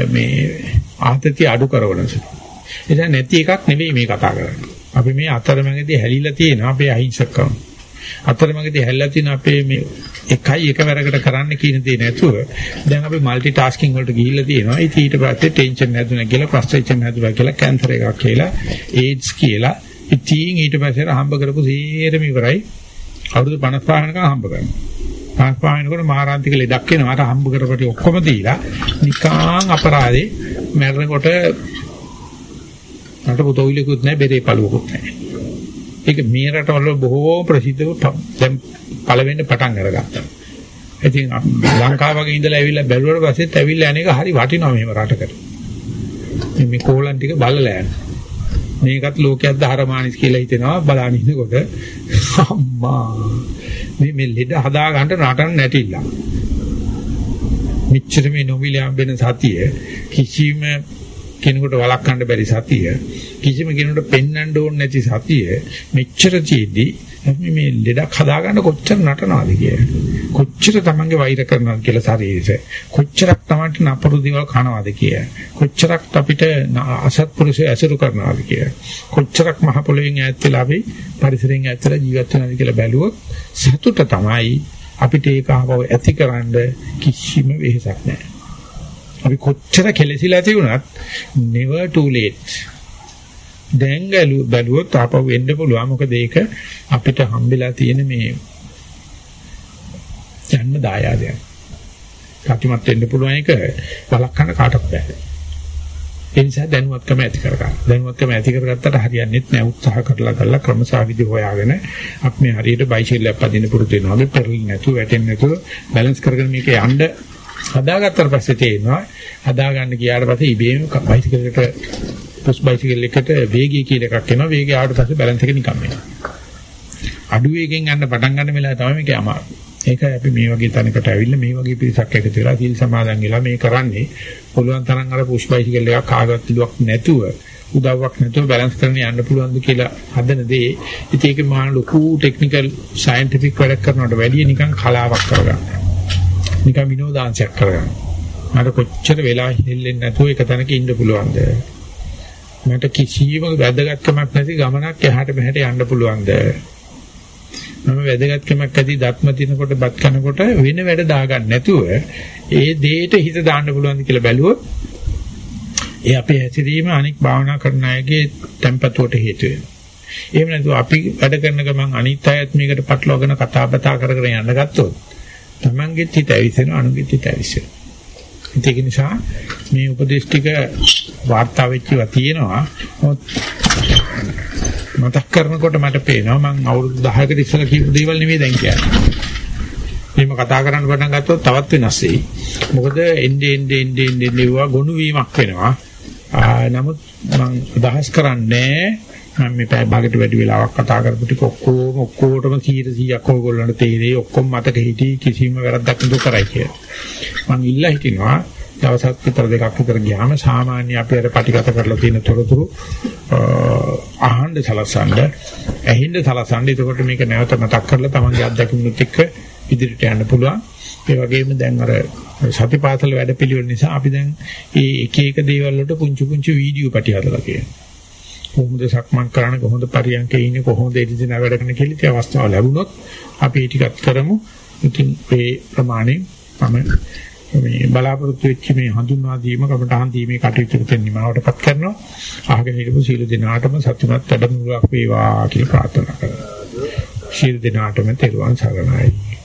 මේ ආතතිය අඩු කරවන සුළු. එතන නැති එකක් නෙවෙයි මේ කතා කරන්නේ. අපි මේ අතරමැදි හැලිලා තියෙනවා අපේ අහිංසකකම. අතරමැදි හැල්ලා තියෙන අපේ මේ එකයි එකවරකට කරන්න කියන දේ නැතුව දැන් අපි মালටි ටාස්කින් වලට ගිහිල්ලා තියෙනවා. ඉතින් ඊට පස්සේ ටෙන්ෂන් හැදුණා කියලා, ෆ්‍රස්ට්‍රේෂන් හැදුණා කියලා, කැන්සර් එකක් කියලා, ඒඩ්ස් කියලා. ඉතින් ඊට පස්සේ හම්බ කරපු සේරම ඉවරයි. අවුරුදු 55 වෙනකම් හම්බ කරනවා. 55 වෙනකොට මහාරාන්තික ලෙඩක් වෙනවා. අර හම්බ කරපටි ඔක්කොම දීලා නිකාං අපරාධේ මැරෙනකොට මට පුතෝවිලකුත් නැහැ, බෙරේ පළුවකුත් නැහැ. ඒක මේ රටවල බොහෝ ප්‍රසිද්ධව දැන් පළවෙනි පටන් අරගත්තා. ඉතින් ලංකාව වගේ ඉඳලා ඇවිල්ලා බැලුවට පස්සෙත් ඇවිල්ලා අනේක හරි වටිනවා මෙහෙම රටකට. මේ කෝලන් ටික බලලා යන්න. මේකත් ලෝකයක් දහරමානිස් කියලා හිතෙනවා බලන ඉන්නකොට අම්මා මේ මේ ලෙඩ හදා ගන්න රටන් නැටිලා. මෙච්චර මේ නොමිලම් වෙන සතිය කිසිම කෙනෙකුට වළක්වන්න බැරි සතිය කිසිම කෙනෙකුට පෙන්වන්න ඕනේ නැති සතිය මෙච්චර තියේදී අපි මේ ලෙඩක් හදාගන්න කොච්චර නටනවාද කියලා. කොච්චර තමන්ගේ වෛර කරනවද කියලා ශරීරෙට. කොච්චරක් තමන්ට නපුරු දේවල් කනවාද කියලා. කොච්චරක් අපිට අසත්පුරුෂය ඇසුරු කරනවාද කියලා. කොච්චරක් මහ පොළොවෙන් ඈත් වෙලා අපි පරිසරයෙන් ඈත් වෙලා ජීවත් වෙනවද කියලා බැලුවොත් සතුට තමයි අපිට ඒක ආවව ඇතිකරන්න කිසිම වෙහෙසක් නැහැ. අපි කොච්චර කෙලසිලා තිබුණත් never too late. දැන් බැලුවොත් ආපහු එන්න පුළුවන්. මොකද ඒක අපිට හම්බෙලා තියෙන මේ ජන්ම දායාදයක්. කටිමත් වෙන්න පුළුවන් එක බලක්කන්න කාටවත් බෑ. ඒ නිසා දැනුවත්කම ඇති කරගන්න. දැනුවත්කම ඇති කරගත්තට හරියන්නේ නැහැ. උත්සාහ කරලා කරලා ක්‍රමසාවිදි හොයාගෙන අපි මේ හරියට බයිසිකලයක් පදින්න පුරුදු වෙනවා. අපි පෙරලින් නැතුව වැටෙන්නේ නැතුව බැලන්ස් කරගෙන මේක යන්න හදාගත්තට පස්සේ තේරෙනවා හදා ගන්න ගියාට පස්සේ ඉබේම බයිසිකලයකට පුස් බයිසිකල් එකට වේගය කියලා එකක් එනවා. වේගය ආවට පස්සේ බැලන්ස් එක නිකන් වෙනවා. අඩු වේගෙන් යන්න පටන් ගන්න වෙලාව තමයි මේක අමාරු. ඒකයි අපි මේ වගේ තැනකට ඇවිල්ලා මේ වගේ පිරිසක් එකතු වෙලා සීල් සමාදන් වෙලා මේ කරන්නේ. පුළුවන් තරම් අර පුෂ් බයිසිකල් එකක් කාගවත් පිළුවක් නැතුව උදව්වක් නැතුව බැලන්ස් කරන්න යන්න පුළුවන්ද කියලා හදන දේ. ඉතින් ඒක මහා ලොකු ටෙක්නිකල් සයන්ටිෆික් වැඩක් කරනවට වැඩිය නිකන් කලාවක් කරගන්නවා නිකන් විනෝදාංශයක් කරගන්න. මට කොච්චර වෙලා හෙල්ලෙන්නේ නැතුව එක තැනක ඉන්න පුළුවන්ද? මට කිසිම වැදගත්කමක් නැති ගමනක් එහාට මෙහාට යන්න පුළුවන්ද? මම වැදගත්කමක් ඇති දත්ම තිනකොට බත් කනකොට වෙන වැඩ දාගන්න නැතුව ඒ දෙයට හිත දාන්න පුළුවන්ද කියලා බැලුවොත් ඒ අපේ හැසිරීම අනික් භාවනා කරන අයගේ tempatuවට හේතු වෙනවා. එහෙම නැතුව අපි වැඩ කරන ගමන් අනිත් අයත් මේකට පටලවාගෙන කතා බතා කර කර යන්න ගත්තොත් තමන්ගෙත් හිත ඇවිස්සෙනවා අනුගෙත් හිත ඇවිස්සෙනවා. ඒක නිසා මේ උපදේශ ටික වාර්තා වෙච්චවා තියෙනවා. මතක් කරනකොට මට පේනවා මම අවුරුදු 10කට ඉස්සෙල්ලා කියපු දේවල් නෙවෙයි දැන් කියන්නේ. මේව කතා කරන්න පටන් ගත්තොත් තවත් වෙනස් වෙයි. මොකද එන්නේ එන්නේ එන්නේ එන්නේ ගොනු වීමක් වෙනවා. නමුත් මම අදහස් කරන්නේ මම මේ පැය භාගයට වැඩි වෙලාවක් කතා කරපු ටික ඔක්කොම ඔක්කොටම 100%ක් ඔයගොල්ලන්ට තේරෙයි ඔක්කොම මතක හිටි කිසිම වැරද්දක් නෑ කරයි කියලා. මම ඉල්ලා හිටිනවා දවසක් විතර දෙකක් විතර ගියාම සාමාන්‍ය අපි අර පටිගත කරලා තියෙන තොරතුරු අහන්න සලසන්න ඇහින්න සලසන්න එතකොට මේක නැවත මතක් කරලා තමන්ගේ අත්දැකීම්නුත් එක්ක ඉදිරියට යන්න පුළුවන්. ඒ වගේම දැන් අර සතිපාසල වැඩපිළිවෙල නිසා අපි දැන් මේ එක එක දේවල් වලට පුංචි පුංචි වීඩියෝ පැටි හදලා තියෙනවා. කොහොමද සක්මන් කරන්නේ කොහොමද පරියන්කේ ඉන්නේ කොහොමද එදින වැඩ කරන කියලා ඉතින් අවස්ථාව ලැබුණොත් අපි ටිකක් කරමු. ඉතින් මේ ප්‍රමාණය මම මේ බලාපොරොත්තු වෙච්ච මේ හඳුන්වා දීම කමටහන් දීමේ කටයුතු දෙන්න නිමාවටපත් කරනවා. අහගෙන හිටපු සීල දිනාටම සතුටුමත් වැඩමුළුවක් වේවා කියලා ප්‍රාර්ථනා කරනවා. සීල දිනාටම තෙරුවන් සරණයි.